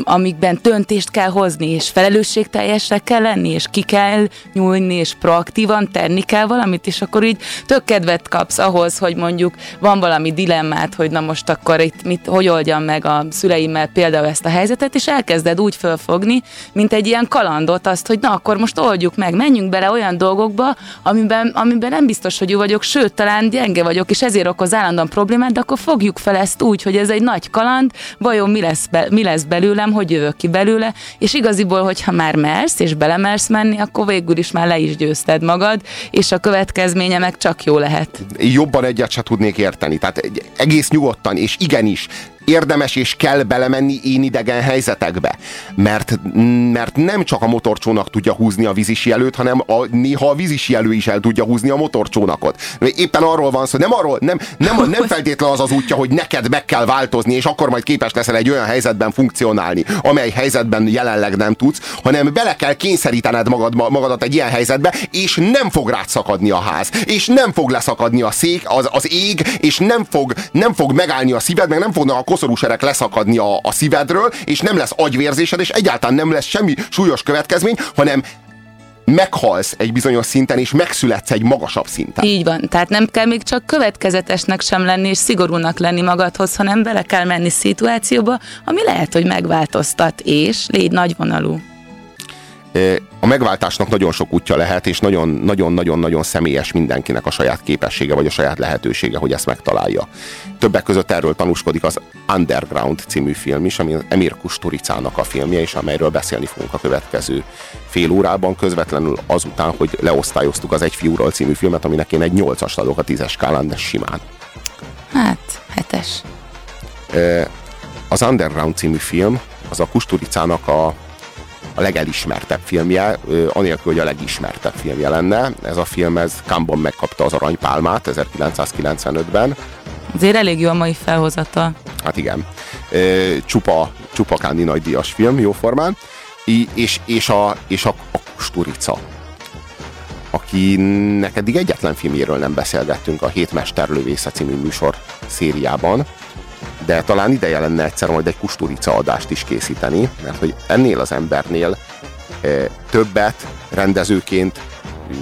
amikben döntést kell hozni, és felelősségteljesre kell lenni, és ki kell nyúlni, és proaktívan tenni kell valamit, és akkor így tök kedvet kapsz ahhoz, hogy mondjuk van valami dilemmát, hogy na most akkor itt mit, hogy oldjam meg a szüleimmel például ezt a helyzetet, és elkezded úgy fölfogni, mint egy ilyen kalandot azt, hogy na akkor most oldjuk meg, menjünk bele olyan dolgokba, amiben, amiben nem biztos, hogy jó vagyok, sőt, talán gyenge vagyok, és ezért okoz állandóan problémát, de akkor fogjuk fel ezt úgy, hogy ez egy nagy kaland, vajon mi lesz, be, mi lesz belőlem, hogy jövök ki belőle, és igaziból, hogyha már mersz, és belemersz menni, akkor végül is már le is győzted magad, és a következménye meg csak jó lehet. Jobban egyet se tudnék érteni, tehát egész nyugodtan, és igenis, érdemes és kell belemenni én idegen helyzetekbe. Mert, mert nem csak a motorcsónak tudja húzni a vízisielőt, hanem a, néha a vízisielő is el tudja húzni a motorcsónakot. Éppen arról van szó, nem arról, nem, nem, nem feltétlen az az útja, hogy neked meg kell változni, és akkor majd képes leszel egy olyan helyzetben funkcionálni, amely helyzetben jelenleg nem tudsz, hanem bele kell kényszerítened magad, magadat egy ilyen helyzetbe, és nem fog rád szakadni a ház, és nem fog leszakadni a szék, az, az ég, és nem fog, nem fog megállni a szíved, meg nem fognak a koszorúserek leszakadni a, a szívedről, és nem lesz agyvérzésed, és egyáltalán nem lesz semmi súlyos következmény, hanem meghalsz egy bizonyos szinten, és megszületsz egy magasabb szinten. Így van. Tehát nem kell még csak következetesnek sem lenni, és szigorúnak lenni magadhoz, hanem bele kell menni szituációba, ami lehet, hogy megváltoztat, és légy nagyvonalú a megváltásnak nagyon sok útja lehet, és nagyon-nagyon-nagyon személyes mindenkinek a saját képessége, vagy a saját lehetősége, hogy ezt megtalálja. Többek között erről tanúskodik az Underground című film is, ami Emir Kusturicának a filmje, és amelyről beszélni fogunk a következő fél órában, közvetlenül azután, hogy leosztályoztuk az Egy fiúról című filmet, aminek én egy nyolcas adok a tízes skálán, de simán. Hát, hetes. Az Underground című film, az a Kusturicának a a legelismertebb filmje, anélkül, hogy a legismertebb filmje lenne. Ez a film, ez Kámban megkapta az aranypálmát 1995-ben. Azért elég jó a mai felhozata. Hát igen. Csupa, csupa Kándi nagy díjas film, jóformán. És, és, a, és a, a Kusturica akinek eddig egyetlen filmjéről nem beszélgettünk a Hét Mesterlövésze című műsor szériában de talán ideje lenne egyszer majd egy kusturica adást is készíteni, mert hogy ennél az embernél e, többet rendezőként,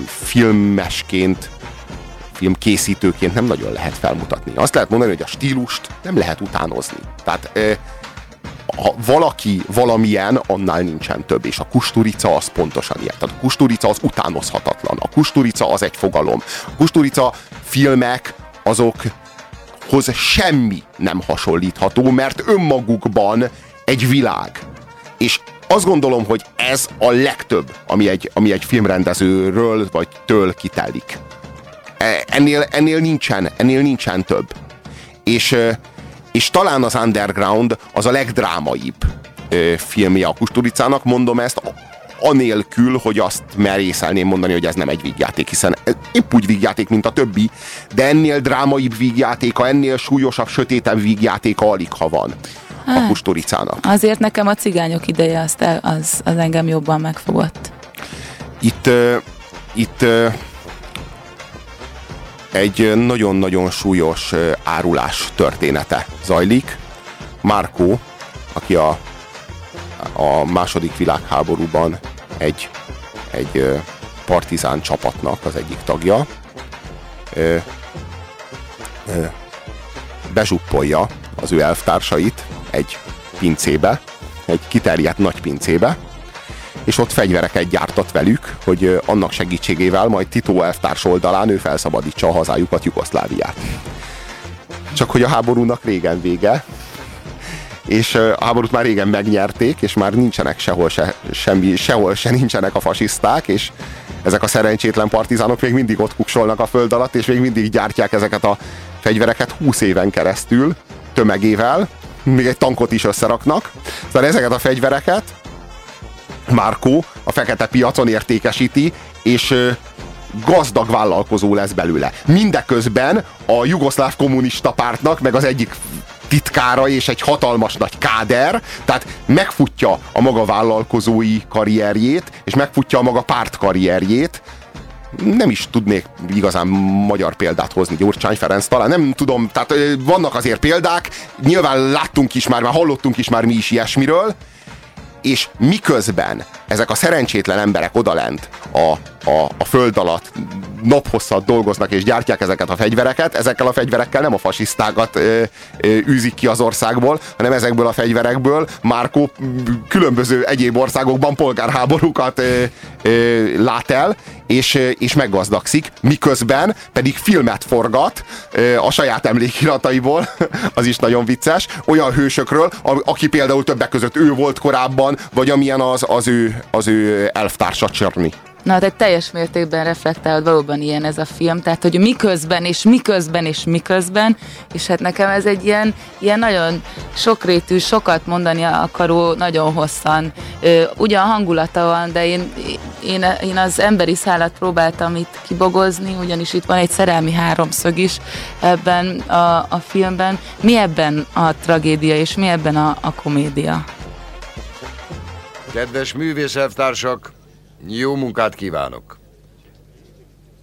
filmesként, filmkészítőként nem nagyon lehet felmutatni. Azt lehet mondani, hogy a stílust nem lehet utánozni. Tehát e, ha valaki valamilyen, annál nincsen több, és a kusturica az pontosan ilyen. Tehát a kusturica az utánozhatatlan. A kusturica az egy fogalom. A kusturica filmek azok hoz semmi nem hasonlítható, mert önmagukban egy világ. És azt gondolom, hogy ez a legtöbb, ami egy, ami egy filmrendezőről vagy től kitelik. E, ennél, ennél, nincsen, ennél nincsen több. És, és talán az Underground az a legdrámaibb filmje a Kusturicának, mondom ezt anélkül, hogy azt merészelném mondani, hogy ez nem egy vígjáték, hiszen épp úgy vígjáték, mint a többi, de ennél drámaibb vígjátéka, ennél súlyosabb, sötétebb vígjátéka alig ha van hát, a Kusturicának. Azért nekem a cigányok ideje azt el, az, az engem jobban megfogott. Itt, uh, itt uh, egy nagyon-nagyon súlyos árulás története zajlik. Márkó, aki a a második világháborúban egy, egy partizán csapatnak az egyik tagja, bezsuppolja az ő elvtársait egy pincébe, egy kiterjedt nagy pincébe, és ott fegyvereket gyártott velük, hogy annak segítségével majd Tito elvtárs oldalán ő felszabadítsa a hazájukat, Jugoszláviát. csak hogy a háborúnak régen vége, és a háborút már régen megnyerték, és már nincsenek sehol se, semmi, sehol se nincsenek a fasiszták, és ezek a szerencsétlen partizánok még mindig ott kuksolnak a föld alatt, és még mindig gyártják ezeket a fegyvereket 20 éven keresztül, tömegével, még egy tankot is összeraknak. Szóval ezeket a fegyvereket Márkó a fekete piacon értékesíti, és gazdag vállalkozó lesz belőle. Mindeközben a jugoszláv kommunista pártnak, meg az egyik titkára és egy hatalmas nagy káder, tehát megfutja a maga vállalkozói karrierjét, és megfutja a maga párt karrierjét, nem is tudnék igazán magyar példát hozni, Gyurcsány Ferenc talán, nem tudom, tehát vannak azért példák, nyilván láttunk is már, már hallottunk is már mi is ilyesmiről, és miközben ezek a szerencsétlen emberek odalent a, a, a föld alatt naphosszat dolgoznak és gyártják ezeket a fegyvereket, ezekkel a fegyverekkel nem a fasisztákat ö, ö, űzik ki az országból, hanem ezekből a fegyverekből Márkó különböző egyéb országokban polgárháborúkat ö, ö, lát el, és, és meggazdagszik, miközben pedig filmet forgat a saját emlékirataiból, az is nagyon vicces, olyan hősökről, aki például többek között ő volt korábban, vagy amilyen az, az ő, az ő elvtársa Csörni. Na, tehát teljes mértékben reflektálod, valóban ilyen ez a film, tehát hogy miközben, és miközben, és miközben, és hát nekem ez egy ilyen, ilyen nagyon sokrétű, sokat mondani akaró, nagyon hosszan, ugyan hangulata van, de én, én, én az emberi szállat próbáltam itt kibogozni, ugyanis itt van egy szerelmi háromszög is ebben a, a filmben. Mi ebben a tragédia, és mi ebben a, a komédia? Kedves művészelvtársak, jó munkát kívánok!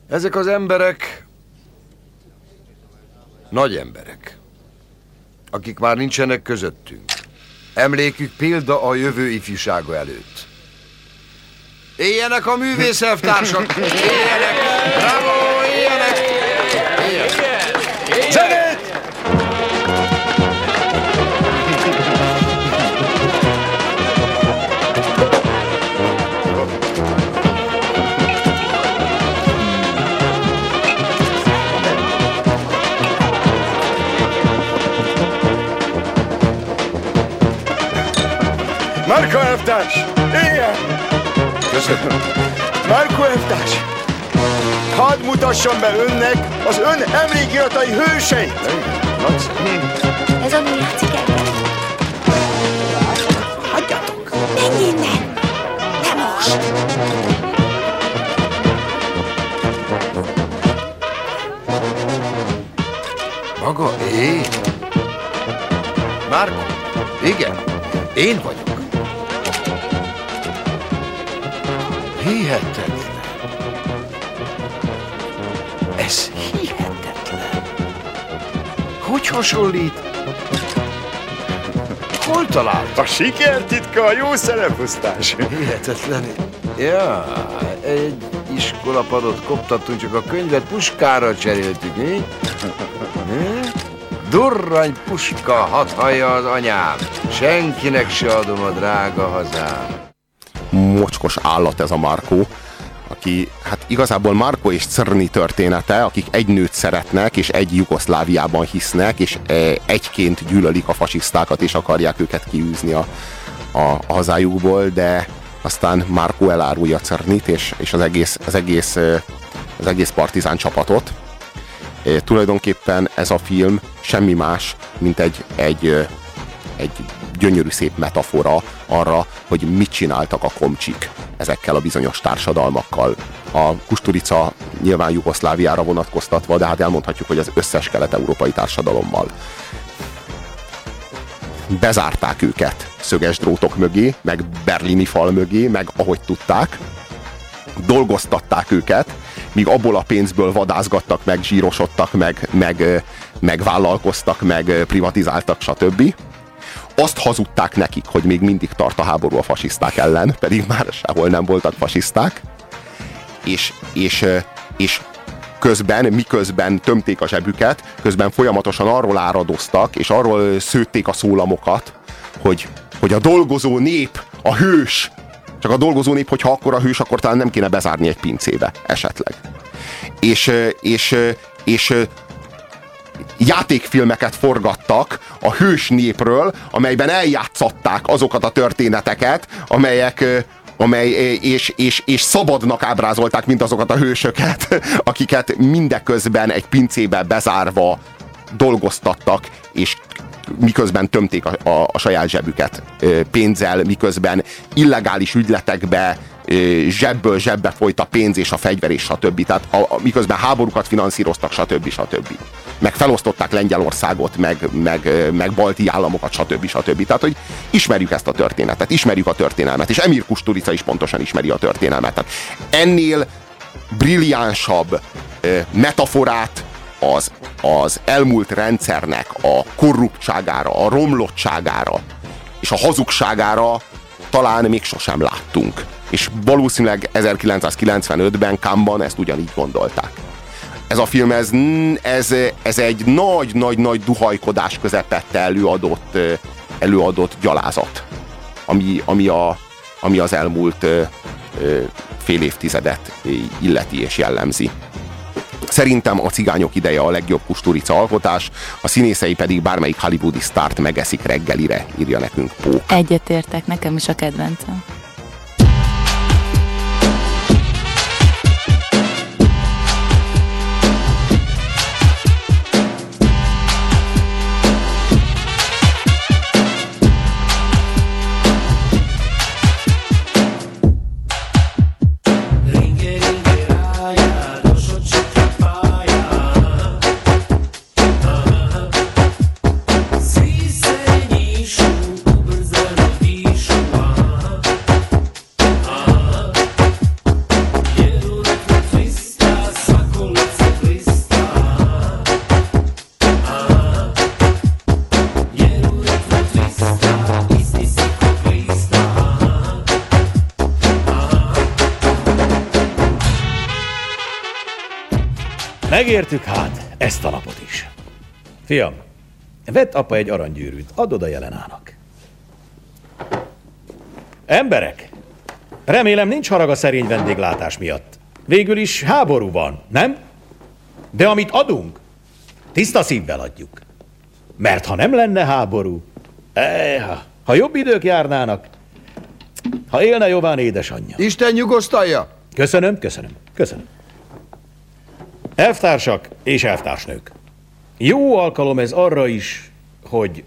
Ezek az emberek nagy emberek, akik már nincsenek közöttünk. Emlékük példa a jövő ifjúsága előtt. Éljenek a művészelvtársak! Éljenek! Bravo! Éljenek! Marko elvtárs! Igen! Köszönöm. Marko elvtárs! Hadd mutassam be önnek az ön emlékiratai hőseit! Ez a mi játszik engem. Maga én? Márko? Igen, én vagyok. Hihetetlen. Ez hihetetlen. Hogy hasonlít? Hol talált? A sikertitka a jó szereposztás. Hihetetlen. Ja, egy iskolapadot koptattunk, csak a könyvet puskára cseréltük? Mi? Durrany puska, hat hallja az anyám. Senkinek se adom a drága hazám. Mocskos állat ez a Markó, aki, hát igazából Marko és Czerny története, akik egy nőt szeretnek, és egy Jugoszláviában hisznek, és e, egyként gyűlölik a fasisztákat, és akarják őket kiűzni a, a, hazájukból, de aztán Marko elárulja Czernyt, és, és az egész, az egész, e, az egész partizán csapatot. E, tulajdonképpen ez a film semmi más, mint egy, egy, egy gyönyörű szép metafora arra, hogy mit csináltak a komcsik ezekkel a bizonyos társadalmakkal. A Kusturica nyilván Jugoszláviára vonatkoztatva, de hát elmondhatjuk, hogy az összes kelet-európai társadalommal. Bezárták őket szöges drótok mögé, meg berlini fal mögé, meg ahogy tudták. Dolgoztatták őket, míg abból a pénzből vadászgattak, meg zsírosodtak, meg, meg, meg vállalkoztak, meg privatizáltak, stb. Azt hazudták nekik, hogy még mindig tart a háború a fasiszták ellen, pedig már sehol nem voltak fasiszták, és, és, és közben, miközben tömték a zsebüket, közben folyamatosan arról áradoztak, és arról szőtték a szólamokat, hogy, hogy a dolgozó nép, a hős, csak a dolgozó nép, hogyha akkor a hős, akkor talán nem kéne bezárni egy pincébe, esetleg. És, és, és játékfilmeket forgattak a hős népről, amelyben eljátszatták azokat a történeteket, amelyek amely, és, és, és szabadnak ábrázolták mint azokat a hősöket, akiket mindeközben egy pincébe bezárva dolgoztattak, és miközben tömték a, a, a saját zsebüket pénzzel, miközben illegális ügyletekbe zsebből zsebbe folyt a pénz és a fegyver és stb. Tehát a, a, miközben háborúkat finanszíroztak, stb. stb. Meg felosztották Lengyelországot, meg, meg, meg balti államokat, stb. stb. Tehát, hogy ismerjük ezt a történetet, ismerjük a történelmet, és Emir Kusturica is pontosan ismeri a történelmet. Tehát ennél brilliánsabb metaforát az, az elmúlt rendszernek a korruptságára, a romlottságára és a hazugságára talán még sosem láttunk. És valószínűleg 1995-ben Kamban ezt ugyanígy gondolták. Ez a film, ez, ez, ez egy nagy-nagy-nagy duhajkodás közepette előadott, előadott gyalázat, ami, ami, a, ami az elmúlt fél évtizedet illeti és jellemzi. Szerintem a cigányok ideje a legjobb kusturica alkotás, a színészei pedig bármelyik hollywoodi sztárt megeszik reggelire, írja nekünk Pók. Egyetértek, nekem is a kedvencem. Megértük hát ezt a napot is. Fiam, vett apa egy aranygyűrűt, adod a jelenának. Emberek, remélem nincs harag a szerény vendéglátás miatt. Végül is háború van, nem? De amit adunk, tiszta szívvel adjuk. Mert ha nem lenne háború, eh, ha jobb idők járnának, ha élne Jován édesanyja. Isten nyugosztalja! Köszönöm, köszönöm, köszönöm. Elvtársak és elvtársnők. Jó alkalom ez arra is, hogy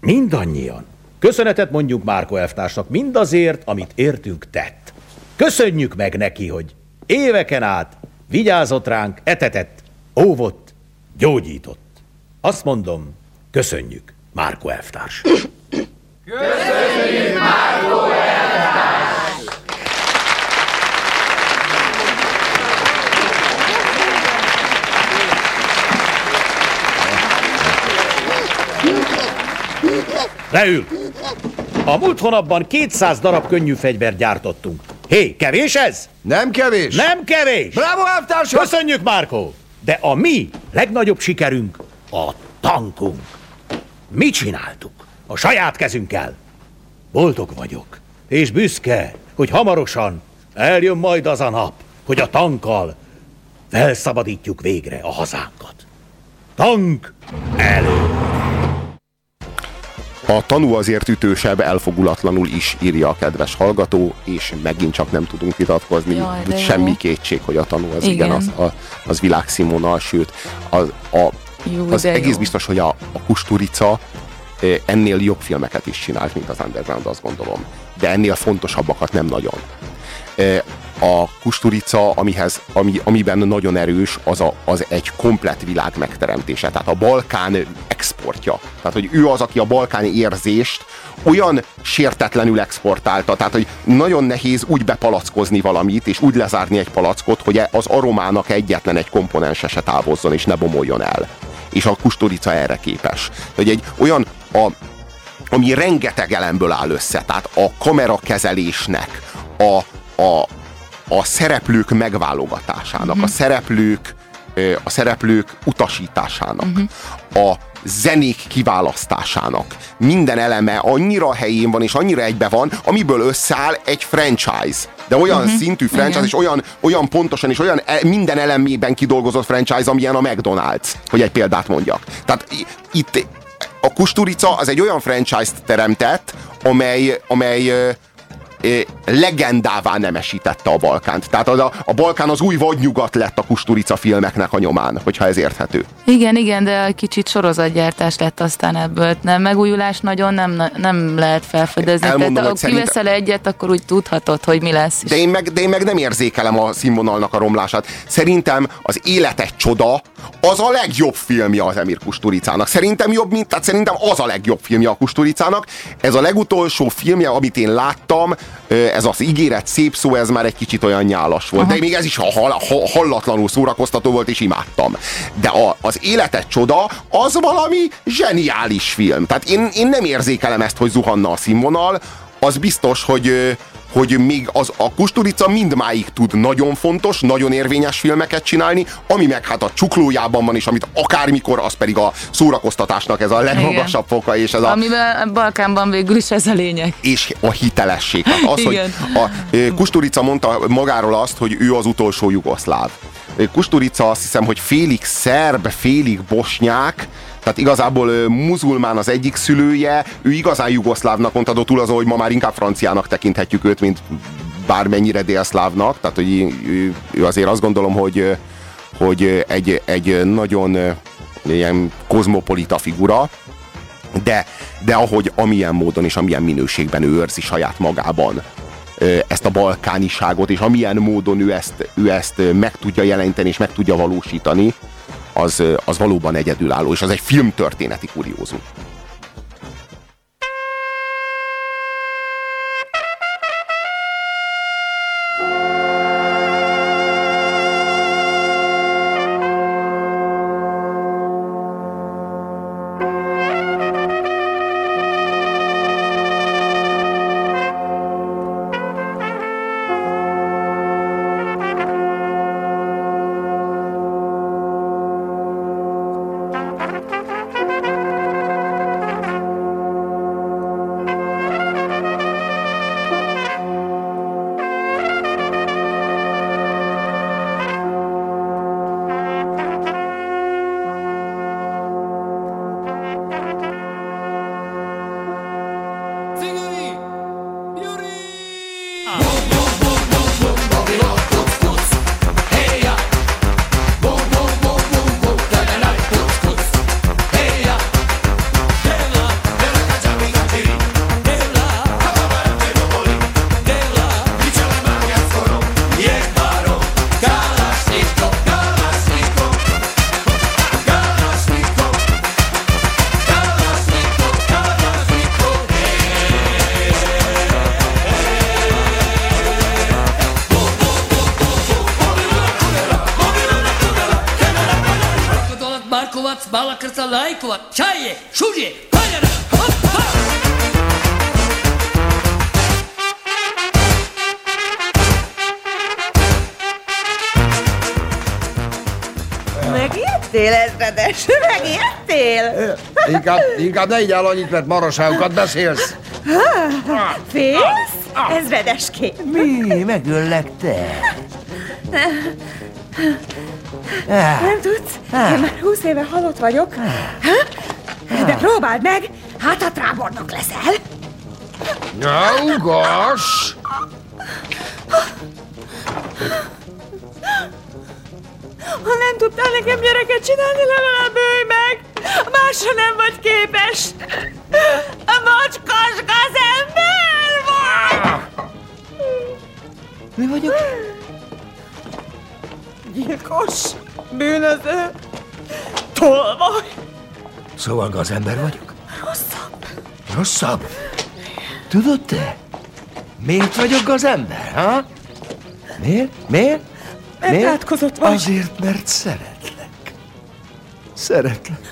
mindannyian köszönetet mondjuk Márko elvtársnak mindazért, amit értünk tett. Köszönjük meg neki, hogy éveken át vigyázott ránk, etetett, óvott, gyógyított. Azt mondom, köszönjük, Márko elvtárs. Köszönjük, Márko elvtárs! Leül! A múlt hónapban 200 darab könnyű fegyvert gyártottunk. Hé, kevés ez? Nem kevés. Nem kevés! Bravo, elvtársak! Köszönjük, Márkó! De a mi legnagyobb sikerünk a tankunk. Mi csináltuk? A saját kezünkkel. Boldog vagyok, és büszke, hogy hamarosan eljön majd az a nap, hogy a tankkal felszabadítjuk végre a hazánkat. Tank elő! A tanú azért ütősebb, elfogulatlanul is írja a kedves hallgató, és megint csak nem tudunk vitatkozni. Jaj, Semmi jó. kétség, hogy a tanú az igen, Igen. az, a, az világszínvonal, sőt, az, a, Jó, az egész jó. biztos, hogy a, a Kusturica eh, ennél jobb filmeket is csinált, mint az Underground, azt gondolom. De ennél fontosabbakat nem nagyon. Eh, A Kusturica, amihez, ami, amiben nagyon erős, az, a, az egy komplet világ megteremtése. Tehát a Balkán exportja. Tehát, hogy ő az, aki a balkáni érzést olyan sértetlenül exportálta, tehát, hogy nagyon nehéz úgy bepalackozni valamit, és úgy lezárni egy palackot, hogy az aromának egyetlen egy komponense se távozzon, és ne bomoljon el. És a Kusturica erre képes. Hogy egy olyan, a, ami rengeteg elemből áll össze, tehát a kamerakezelésnek, a, a, a szereplők megválogatásának, a szereplők ö, a szereplők utasításának, a zenék kiválasztásának. Minden eleme annyira helyén van, és annyira egybe van, amiből összeáll egy franchise. de olyan uh-huh. szintű franchise, Igen. és olyan, olyan pontosan, és olyan e, minden elemében kidolgozott franchise, amilyen a McDonald's, hogy egy példát mondjak. Tehát itt a Kusturica az egy olyan franchise-t teremtett, amely, amely legendává nemesítette a Balkánt. Tehát a, a Balkán az új vadnyugat lett a Kusturica filmeknek a nyomán, hogyha ez érthető. Igen, igen, de kicsit sorozatgyártás lett aztán ebből. Nem, megújulás nagyon nem, nem lehet felfedezni. Elmondom, Tehát ha szerint... kiveszel egyet, akkor úgy tudhatod, hogy mi lesz. De én, meg, de én meg nem érzékelem a színvonalnak a romlását. Szerintem az Élet egy csoda az a legjobb filmje az Emir Kusturicának. Szerintem jobb, mint, tehát szerintem az a legjobb filmje a Kusturicának. Ez a legutolsó filmje, amit én láttam, ez az ígéret szép szó, ez már egy kicsit olyan nyálas volt. Aha. De még ez is hallatlanul szórakoztató volt, és imádtam. De a, az életet csoda, az valami zseniális film. Tehát én, én nem érzékelem ezt, hogy zuhanna a színvonal, az biztos, hogy hogy még az, a Kusturica mindmáig tud nagyon fontos, nagyon érvényes filmeket csinálni, ami meg hát a csuklójában van, és amit akármikor, az pedig a szórakoztatásnak ez a legmagasabb foka, és ez a... Amiben a Balkánban végül is ez a lényeg. És a hitelesség. Hát az, Igen. hogy a Kusturica mondta magáról azt, hogy ő az utolsó jugoszláv. Kusturica azt hiszem, hogy félig szerb, félig bosnyák, tehát igazából muzulmán az egyik szülője, ő igazán jugoszlávnak mondta, túl az, hogy ma már inkább franciának tekinthetjük őt, mint bármennyire délszlávnak, tehát hogy ő, ő azért azt gondolom, hogy, hogy egy, egy nagyon ilyen kozmopolita figura, de, de ahogy amilyen módon és amilyen minőségben ő őrzi saját magában ezt a balkániságot, és amilyen módon ő ezt, ő ezt meg tudja jelenteni és meg tudja valósítani, az, az valóban egyedülálló, és az egy filmtörténeti kuriózum. Inkább, inkább ne így áll annyit, mert maraságokat beszélsz. Félsz? Ezredeském. Mi? Megöllek te. Nem tudsz? Én már húsz éve halott vagyok. De próbáld meg, hát a trábornok leszel. Na, ugass! Szóval gazember vagyok? Rosszabb. Rosszabb? Tudod te? Miért vagyok gazember, ha? Miért? Miért? Megátkozott vagy. Azért, mert szeretlek. Szeretlek.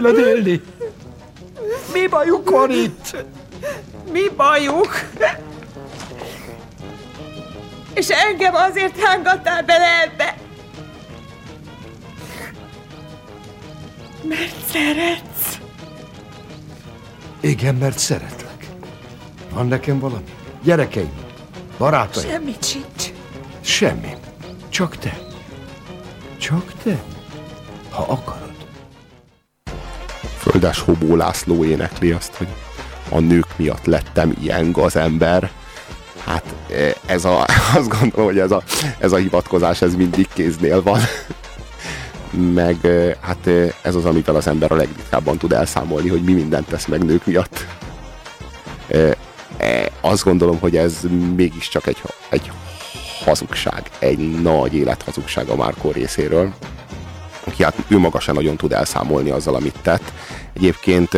Nélküled élni. Mi bajuk van itt? Mi bajuk? És engem azért rángattál bele ebbe. Mert szeretsz. Igen, mert szeretlek. Van nekem valami? Gyerekeim, barátaim. Semmit sincs. Semmi. Csak te. Csak te. Ha akarod. Földes Hobó László énekli azt, hogy a nők miatt lettem ilyen gazember. Hát e, ez a, azt gondolom, hogy ez a, ez a hivatkozás, ez mindig kéznél van. Meg e, hát e, ez az, amivel az ember a legritkábban tud elszámolni, hogy mi mindent tesz meg nők miatt. Azt gondolom, hogy ez mégiscsak egy, egy hazugság, egy nagy élethazugság a Márkó részéről aki hát ő maga sem nagyon tud elszámolni azzal, amit tett. Egyébként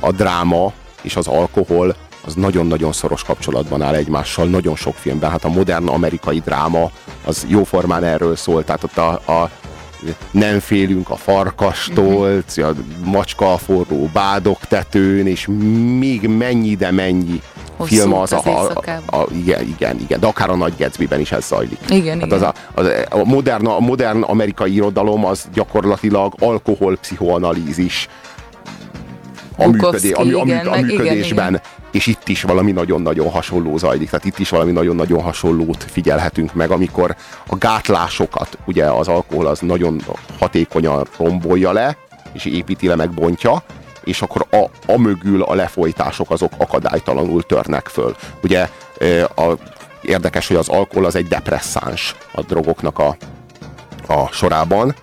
a dráma és az alkohol az nagyon-nagyon szoros kapcsolatban áll egymással, nagyon sok filmben. Hát a modern amerikai dráma az jóformán erről szól, tehát ott a, a nem félünk a farkastól, uh-huh. a macska a forró bádok tetőn, és még mennyi, de mennyi film az, az a, a, a, igen, igen, igen, de akár a Nagy Gatsby-ben is ez zajlik. Igen, hát igen. Az a, az, a, modern, a modern amerikai irodalom az gyakorlatilag alkoholpszichoanalízis a, működé, a, a, a, a működésben. Igen, igen. És itt is valami nagyon-nagyon hasonló zajlik. Tehát itt is valami nagyon-nagyon hasonlót figyelhetünk meg, amikor a gátlásokat, ugye az alkohol az nagyon hatékonyan rombolja le, és építi le, megbontja, és akkor a, a mögül a lefolytások azok akadálytalanul törnek föl. Ugye a, érdekes, hogy az alkohol az egy depresszáns a drogoknak a, a sorában,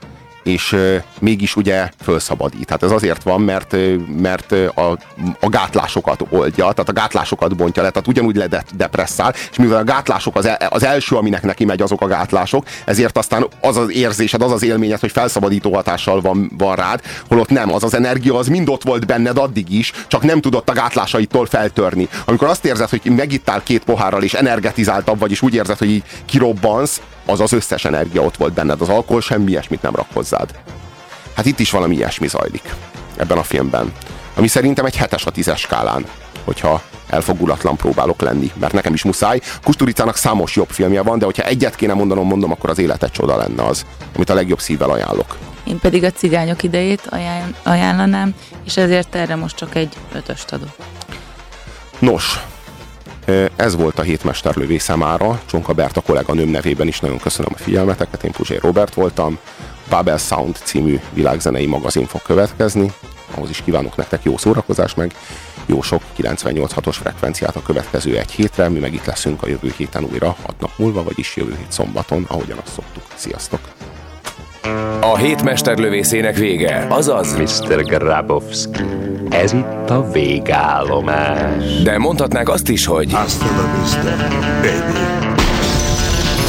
és mégis ugye felszabadít. Hát ez azért van, mert, mert a, a gátlásokat oldja, tehát a gátlásokat bontja le, tehát ugyanúgy ledepresszál, és mivel a gátlások az, el, az első, aminek neki megy, azok a gátlások, ezért aztán az az érzésed, az az élményed, hogy felszabadító hatással van, van rád, holott nem, az az energia, az mind ott volt benned addig is, csak nem tudott a gátlásaitól feltörni. Amikor azt érzed, hogy megittál két pohárral, és energetizáltabb vagy, és úgy érzed, hogy így kirobbansz, az az összes energia ott volt benned. Az alkohol semmi ilyesmit nem rak hozzád. Hát itt is valami ilyesmi zajlik ebben a filmben. Ami szerintem egy hetes a tízes skálán, hogyha elfogulatlan próbálok lenni, mert nekem is muszáj. Kusturicának számos jobb filmje van, de hogyha egyet kéne mondanom, mondom, akkor az élet egy csoda lenne az, amit a legjobb szívvel ajánlok. Én pedig a cigányok idejét ajánl- ajánlanám, és ezért erre most csak egy ötöst adok. Nos, ez volt a hétmesterlövé számára. Csonka Berta kolléganőm nevében is nagyon köszönöm a figyelmeteket. Én Puzsé Robert voltam. Babel Sound című világzenei magazin fog következni. Ahhoz is kívánok nektek jó szórakozást, meg jó sok 98.6-os frekvenciát a következő egy hétre. Mi meg itt leszünk a jövő héten újra, hat nap múlva, vagyis jövő hét szombaton, ahogyan azt szoktuk. Sziasztok! A hét mesterlövészének vége, azaz Mr. Grabowski. Ez itt a végállomás. De mondhatnánk azt is, hogy Hasta la vista, baby.